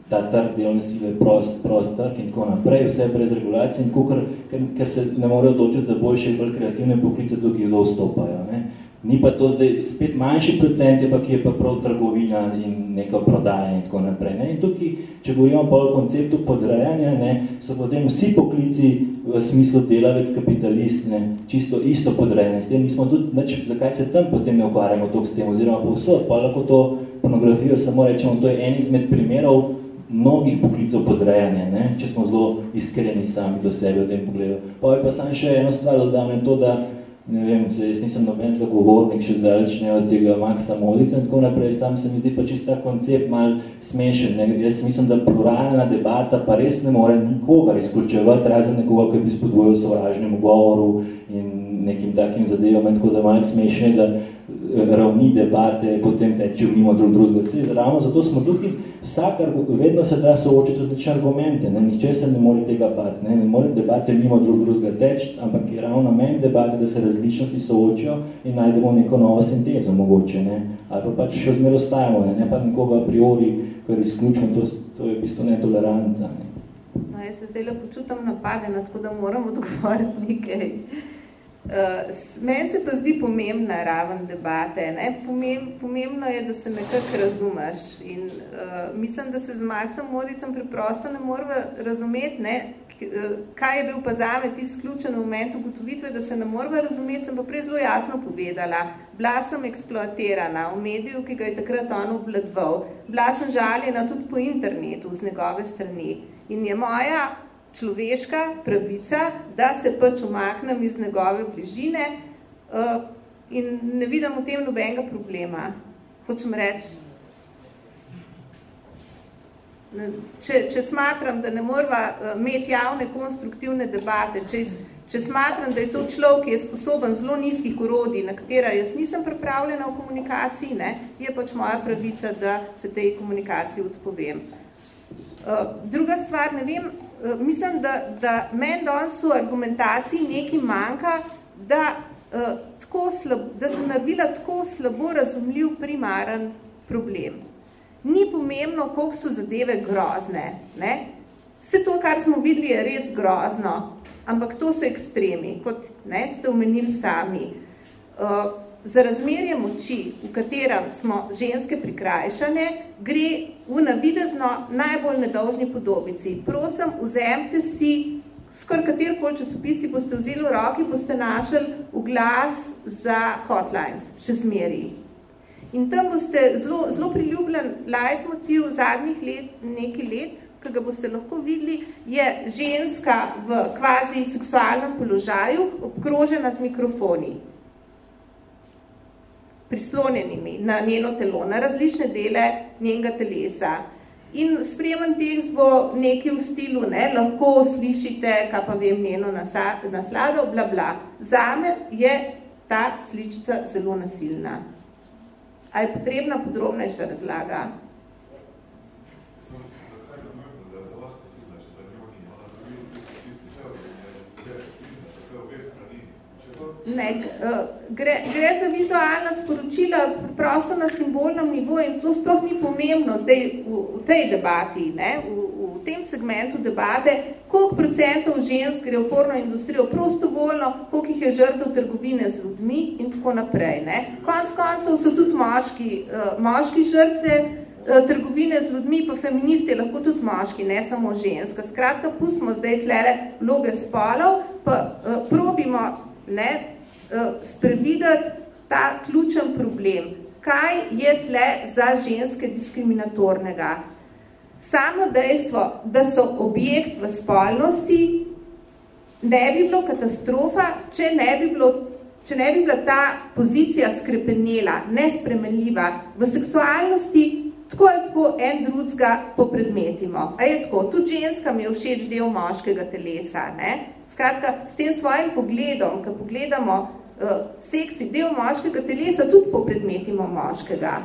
ta trg delovne sile, prost, prost trg in tako naprej, vse brez regulacije in tako, ker, ker, se ne morejo odločiti za boljše in bolj kreativne poklice, tukaj kdo vstopajo. Ne? Ni pa to zdaj spet manjši procent, je pa, ki je pa prav trgovina in neko prodajanje in tako naprej. Ne? In tukaj, če govorimo pa o konceptu podrejanja, ne, so potem vsi poklici v smislu delavec, kapitalist, ne, čisto isto podrejanje. S tem nismo tudi, neč, zakaj se tam potem ne ukvarjamo toliko s tem, oziroma povsod, pa lahko to pornografijo samo rečemo, to je en izmed primerov, mnogih poklicov podrejanja, ne? če smo zelo iskreni sami do sebe v tem pogledu. Pa je pa sam še eno stvar dodam to, da ne vem, jaz nisem noben zagovornik še zdaleč ne od tega Maxa Molica in tako naprej, sam se mi zdi pa čist ta koncept mal smešen. Ne? Jaz mislim, da pluralna debata pa res ne more nikoga izključevati, razen nekoga, ki bi spodbojil sovražnemu govoru in nekim takim zadevom, tako da malo smešne, da ravni debate, potem teče v njimo drug drugega. Se, ravno zato smo tukaj, vsak, vedno se da soočiti različne argumente, ne? nihče se ne more tega bati, ne, ne more debate mimo drug drugega teči, ampak je ravno namen debate, da se različnosti soočijo in najdemo neko novo sintezo mogoče, ne? ali pa pač še zmer ostajamo, ne? ne pa nekoga a priori, kar izključno, to, to je v bistvu netoleranca. Ne? No, jaz se zdaj počutam napadena, tako da moram odgovoriti nekaj. Meni se pa zdi pomembna raven debate. Ne? Pomem, pomembno je, da se nekako razumeš. In uh, mislim, da se z Maxom Modicem preprosto ne moramo razumeti, ne? kaj je bil pa zame tisti ključen moment ugotovitve, da se ne moramo razumeti, sem pa prej zelo jasno povedala. Bila sem eksploatirana v mediju, ki ga je takrat on obladval. Bila sem žaljena tudi po internetu z njegove strani. In je moja človeška pravica, da se pač umaknem iz njegove bližine uh, in ne vidim v tem nobenega problema. Hočem reči, če, če smatram, da ne morava uh, imeti javne konstruktivne debate, če, če smatram, da je to človek, ki je sposoben zelo nizkih urodij, na katera jaz nisem pripravljena v komunikaciji, ne, je pač moja pravica, da se tej komunikaciji odpovem. Uh, druga stvar, ne vem, Eh, mislim, da, da meni danes v argumentaciji nekaj manjka, da, uh, tako slab, da sem naredila tako slabo razumljiv primaren problem. Ni pomembno, koliko so zadeve grozne. Ne? Vse to, kar smo videli, je res grozno, ampak to so ekstremi, kot ne, ste omenili sami. Uh, za razmerje moči, v katerem smo ženske prikrajšane, gre v navidezno najbolj nedolžni podobici. Prosim, vzemte si, skor katerkoli časopisi boste vzeli v roki, boste našli v glas za hotlines, še zmeri. In tam boste zelo, zelo priljubljen leitmotiv zadnjih let, nekaj let, ki ga boste lahko videli, je ženska v kvazi seksualnem položaju obkrožena z mikrofoni prislonjenimi na njeno telo, na različne dele njenega telesa. In sprejemen tekst bo nekaj v stilu, ne, lahko slišite, kaj pa vem, njeno naslado, bla, bla. Zame je ta sličica zelo nasilna. A je potrebna podrobnejša razlaga? Ne, uh, gre, gre za vizualna sporočila prosto na simbolnem nivoju in to sploh ni pomembno zdaj v, v tej debati, ne, v, v tem segmentu debate, koliko procentov žensk gre v porno industrijo prostovoljno, koliko jih je žrtev trgovine z ljudmi in tako naprej. Ne. Konc koncev so tudi moški, uh, moški žrtve uh, trgovine z ljudmi, pa feministi lahko tudi moški, ne samo ženska. Skratka, pustimo zdaj tlele vloge spolov, pa probimo ne, Eh, sprevideti ta ključen problem. Kaj je tle za ženske diskriminatornega? Samo dejstvo, da so objekt v spolnosti, ne bi bilo katastrofa, če ne bi, bilo, če ne bi bila ta pozicija skrepenela, nespremenljiva. V seksualnosti tako je tako en drugega popredmetimo. A je tako, tudi ženskam je všeč del moškega telesa. Ne? Skratka, s tem svojim pogledom, ko pogledamo uh, seksi del moškega telesa, tudi popredmetimo moškega.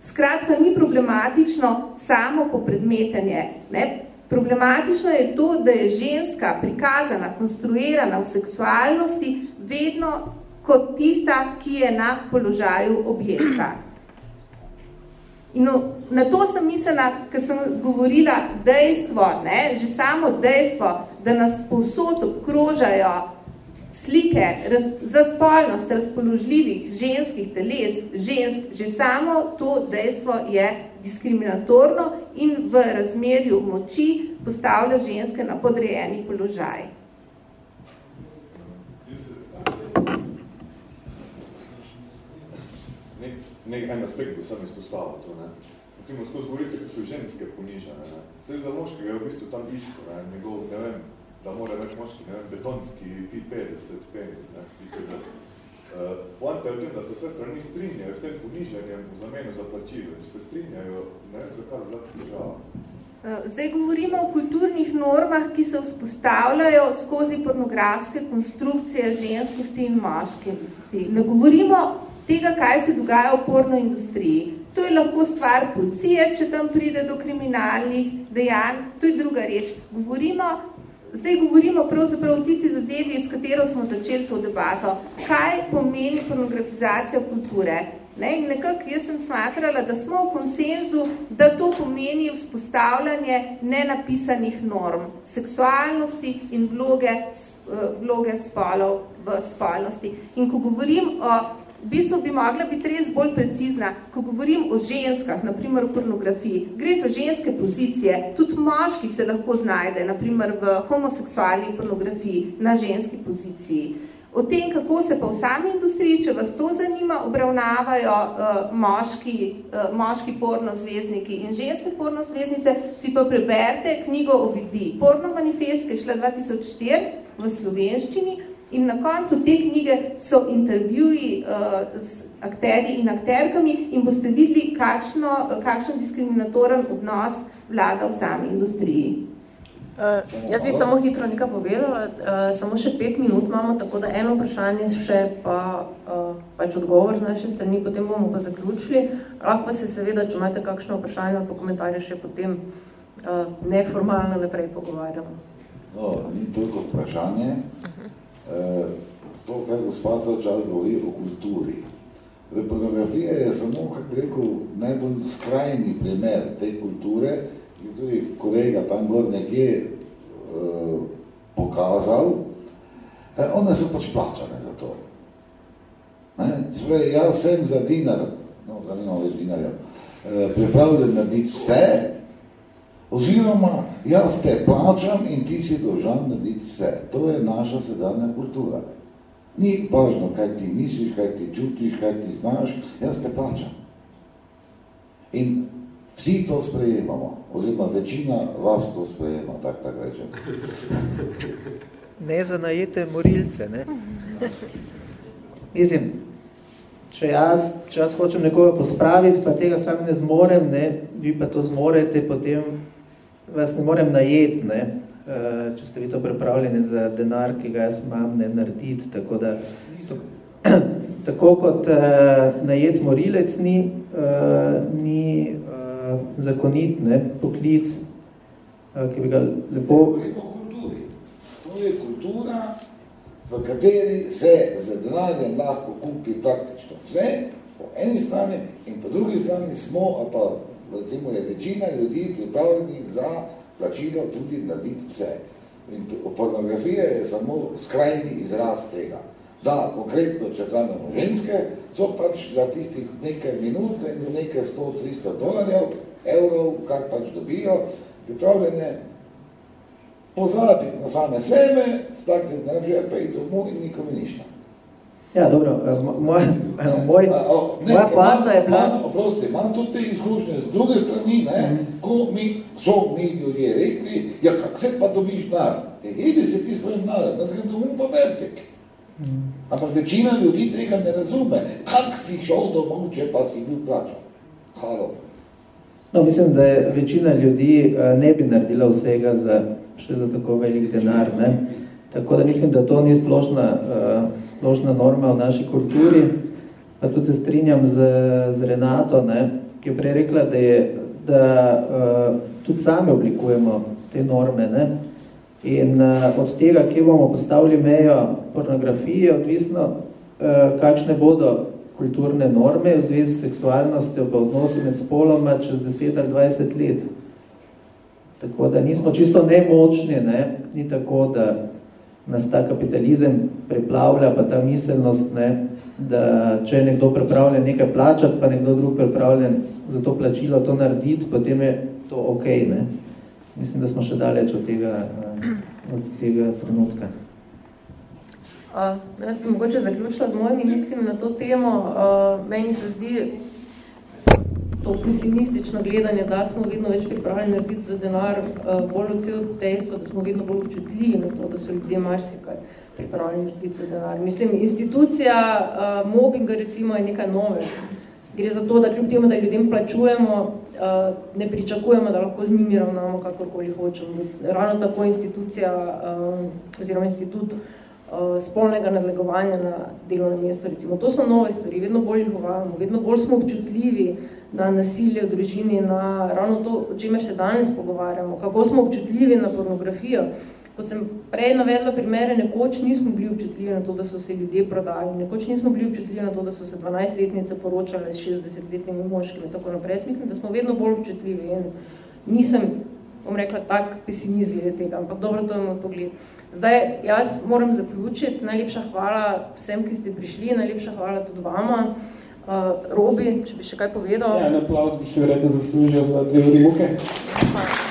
Skratka, ni problematično samo popredmetenje. Ne? Problematično je to, da je ženska prikazana, konstruirana v seksualnosti vedno kot tista, ki je na položaju objekta. In na to sem mislila, ker sem govorila dejstvo, ne, že samo dejstvo, da nas povsod obkrožajo slike raz, za spolnost razpoložljivih ženskih teles, žensk, že samo to dejstvo je diskriminatorno in v razmerju moči postavlja ženske na podrejeni položaj. Nek en aspekt bi sam izpostavil to, ne. Recimo, skozi govorite, da so ženske ponižane, ne. Vse za moškega je v bistvu tam isto, ne. Njegov, ne vem, da mora reči moški, ne vem, betonski fit 50, penis, ne, fit 50. Uh, Poanta je v tem, da se vse strani strinjajo s tem ponižanjem v zamenu za plačilo. Če se strinjajo, ne vem, zakaj bi bila uh, Zdaj govorimo o kulturnih normah, ki se vzpostavljajo skozi pornografske konstrukcije ženskosti in moškosti. Ne govorimo tega, kaj se dogaja v porno industriji. To je lahko stvar policije, če tam pride do kriminalnih dejanj, to je druga reč. Govorimo, zdaj govorimo pravzaprav o tisti zadevi, s katero smo začeli to debato. Kaj pomeni pornografizacija kulture? Ne? In nekako jaz sem smatrala, da smo v konsenzu, da to pomeni vzpostavljanje nenapisanih norm seksualnosti in vloge, eh, vloge spolov v spolnosti. In ko govorim o V bistvu bi mogla biti res bolj precizna, ko govorim o ženskah, naprimer v pornografiji. Gre za ženske pozicije, tudi moški se lahko znajde, naprimer v homoseksualni pornografiji na ženski poziciji. O tem, kako se pa v sami industriji, če vas to zanima, obravnavajo uh, moški, uh, moški pornozvezdniki in ženske pornozvezdnice, si pa preberite knjigo o vidi. Porno manifest, ki je šla 2004 v slovenščini, In na koncu te knjige so intervjuji uh, z akterji in akterkami in boste videli, kakšno, kakšen diskriminatoren odnos vlada v sami industriji. Uh, jaz bi samo hitro nekaj povedala, uh, samo še pet minut imamo, tako da eno vprašanje še pa uh, pač odgovor z naše strani, potem bomo pa zaključili. Lahko se seveda, če imate kakšno vprašanje ali pa komentarje, še potem uh, neformalno naprej pogovarjamo. No, ni toliko vprašanje. Eh, to, kar gospod začal govori o kulturi. Pornografija je samo, kako rekel, najbolj skrajni primer te kulture, ki je tudi kolega tam gor nekje uh, pokazal. E, one so pač plačane za to. Ne? Sprej, jaz sem za dinar, no, da nimam več dinarja, uh, pripravljen narediti vse, Oziroma, jaz te plačam in ti si dolžan narediti vse. To je naša sedanja kultura. Ni važno, kaj ti misliš, kaj ti čutiš, kaj ti znaš, jaz te plačam. In vsi to sprejemamo, oziroma večina vas to sprejema, tak, tak rečem. Ne za najete morilce, ne? Mislim, če jaz, če jaz hočem nekoga pospraviti, pa tega sam ne zmorem, ne, vi pa to zmorete, potem vas ne morem najeti, ne, eh, če ste vi to pripravljeni za denar, ki ga jaz imam, ne narediti, tako da tako kot uh, najet morilec ni, uh, ni uh, zakonit ne, poklic, uh, ki bi ga lepo... To je kultura, v kateri se z denarjem lahko kupi praktično vse, po eni strani in po drugi strani smo, a pa recimo je večina ljudi pripravljenih za plačilo tudi narediti vse. In pornografija je samo skrajni izraz tega. Da, konkretno, če vzamemo ženske, so pač za tistih nekaj minut in nekaj 100-300 dolarjev, evrov, kar pač dobijo, pripravljene pozabiti na same sebe, takrat ne pa i domov in nikomu ništa. Ja, dobro, eh, moj, eh, moj, moja planta je bila... Oprosti, imam tudi te izkušnje z druge strani, ne, mm. ko mi so mi ljudje rekli, ja, kak se pa dobiš nar? E, ebi se ti svojim da se grem domov pa vertek. Mm. Ampak večina ljudi tega ne razume. Kak si šel domov, če pa si bil plačal? Halo. No, mislim, da je večina ljudi eh, ne bi naredila vsega za, še za tako velik denar, ne. Tako da mislim, da to ni splošna, uh, splošna norma v naši kulturi. Pa tudi se strinjam z, z Renato, ne, ki je prej rekla, da, je, da uh, tudi sami oblikujemo te norme. Ne. In uh, od tega, kje bomo postavili mejo pornografije, odvisno, uh, kakšne bodo kulturne norme v zvezi s seksualnostjo pa odnosi med spoloma čez 10 ali 20 let. Tako da nismo čisto nemočni, ne, ni tako, da nas ta kapitalizem preplavlja, pa ta miselnost, ne, da če je nekdo pripravljen nekaj plačati, pa nekdo drug pripravljen za to plačilo to narediti, potem je to ok. Ne. Mislim, da smo še daleč od tega, eh, od tega trenutka. Uh, jaz bi mogoče zaključila z mojimi mislim na to temo. Uh, meni se zdi, to pesimistično gledanje, da smo vedno več pripravljeni narediti za denar, eh, bolj od cel dejstva, da smo vedno bolj občutljivi na to, da so ljudje marsikaj pripravljeni narediti za denar. Mislim, institucija uh, mobbinga recimo je nekaj nove. Gre za to, da kljub temu, da ljudem plačujemo, uh, ne pričakujemo, da lahko z njimi ravnamo kakorkoli hočemo. Ravno tako institucija uh, oziroma institut spolnega nadlegovanja na delovnem mestu, recimo. To so nove stvari, vedno bolj jih uvajamo, vedno bolj smo občutljivi uh, na nasilje v družini, na ravno to, o čemer se danes pogovarjamo, kako smo občutljivi na pornografijo. Kot sem prej navedla primere, nekoč nismo bili občutljivi na to, da so se ljudje prodali, nekoč nismo bili občutljivi na to, da so se 12-letnice poročale s 60-letnimi moškimi in tako naprej. Jaz mislim, da smo vedno bolj občutljivi in nisem, bom rekla, tak pesimist glede tega, ampak dobro, to je moj pogled. Zdaj, jaz moram zaključiti. Najlepša hvala vsem, ki ste prišli, najlepša hvala tudi vama. Uh, Robi, če bi še kaj povedal. Ja, en aplauz bi še verjetno zaslužil za dve uri muke. Hvala.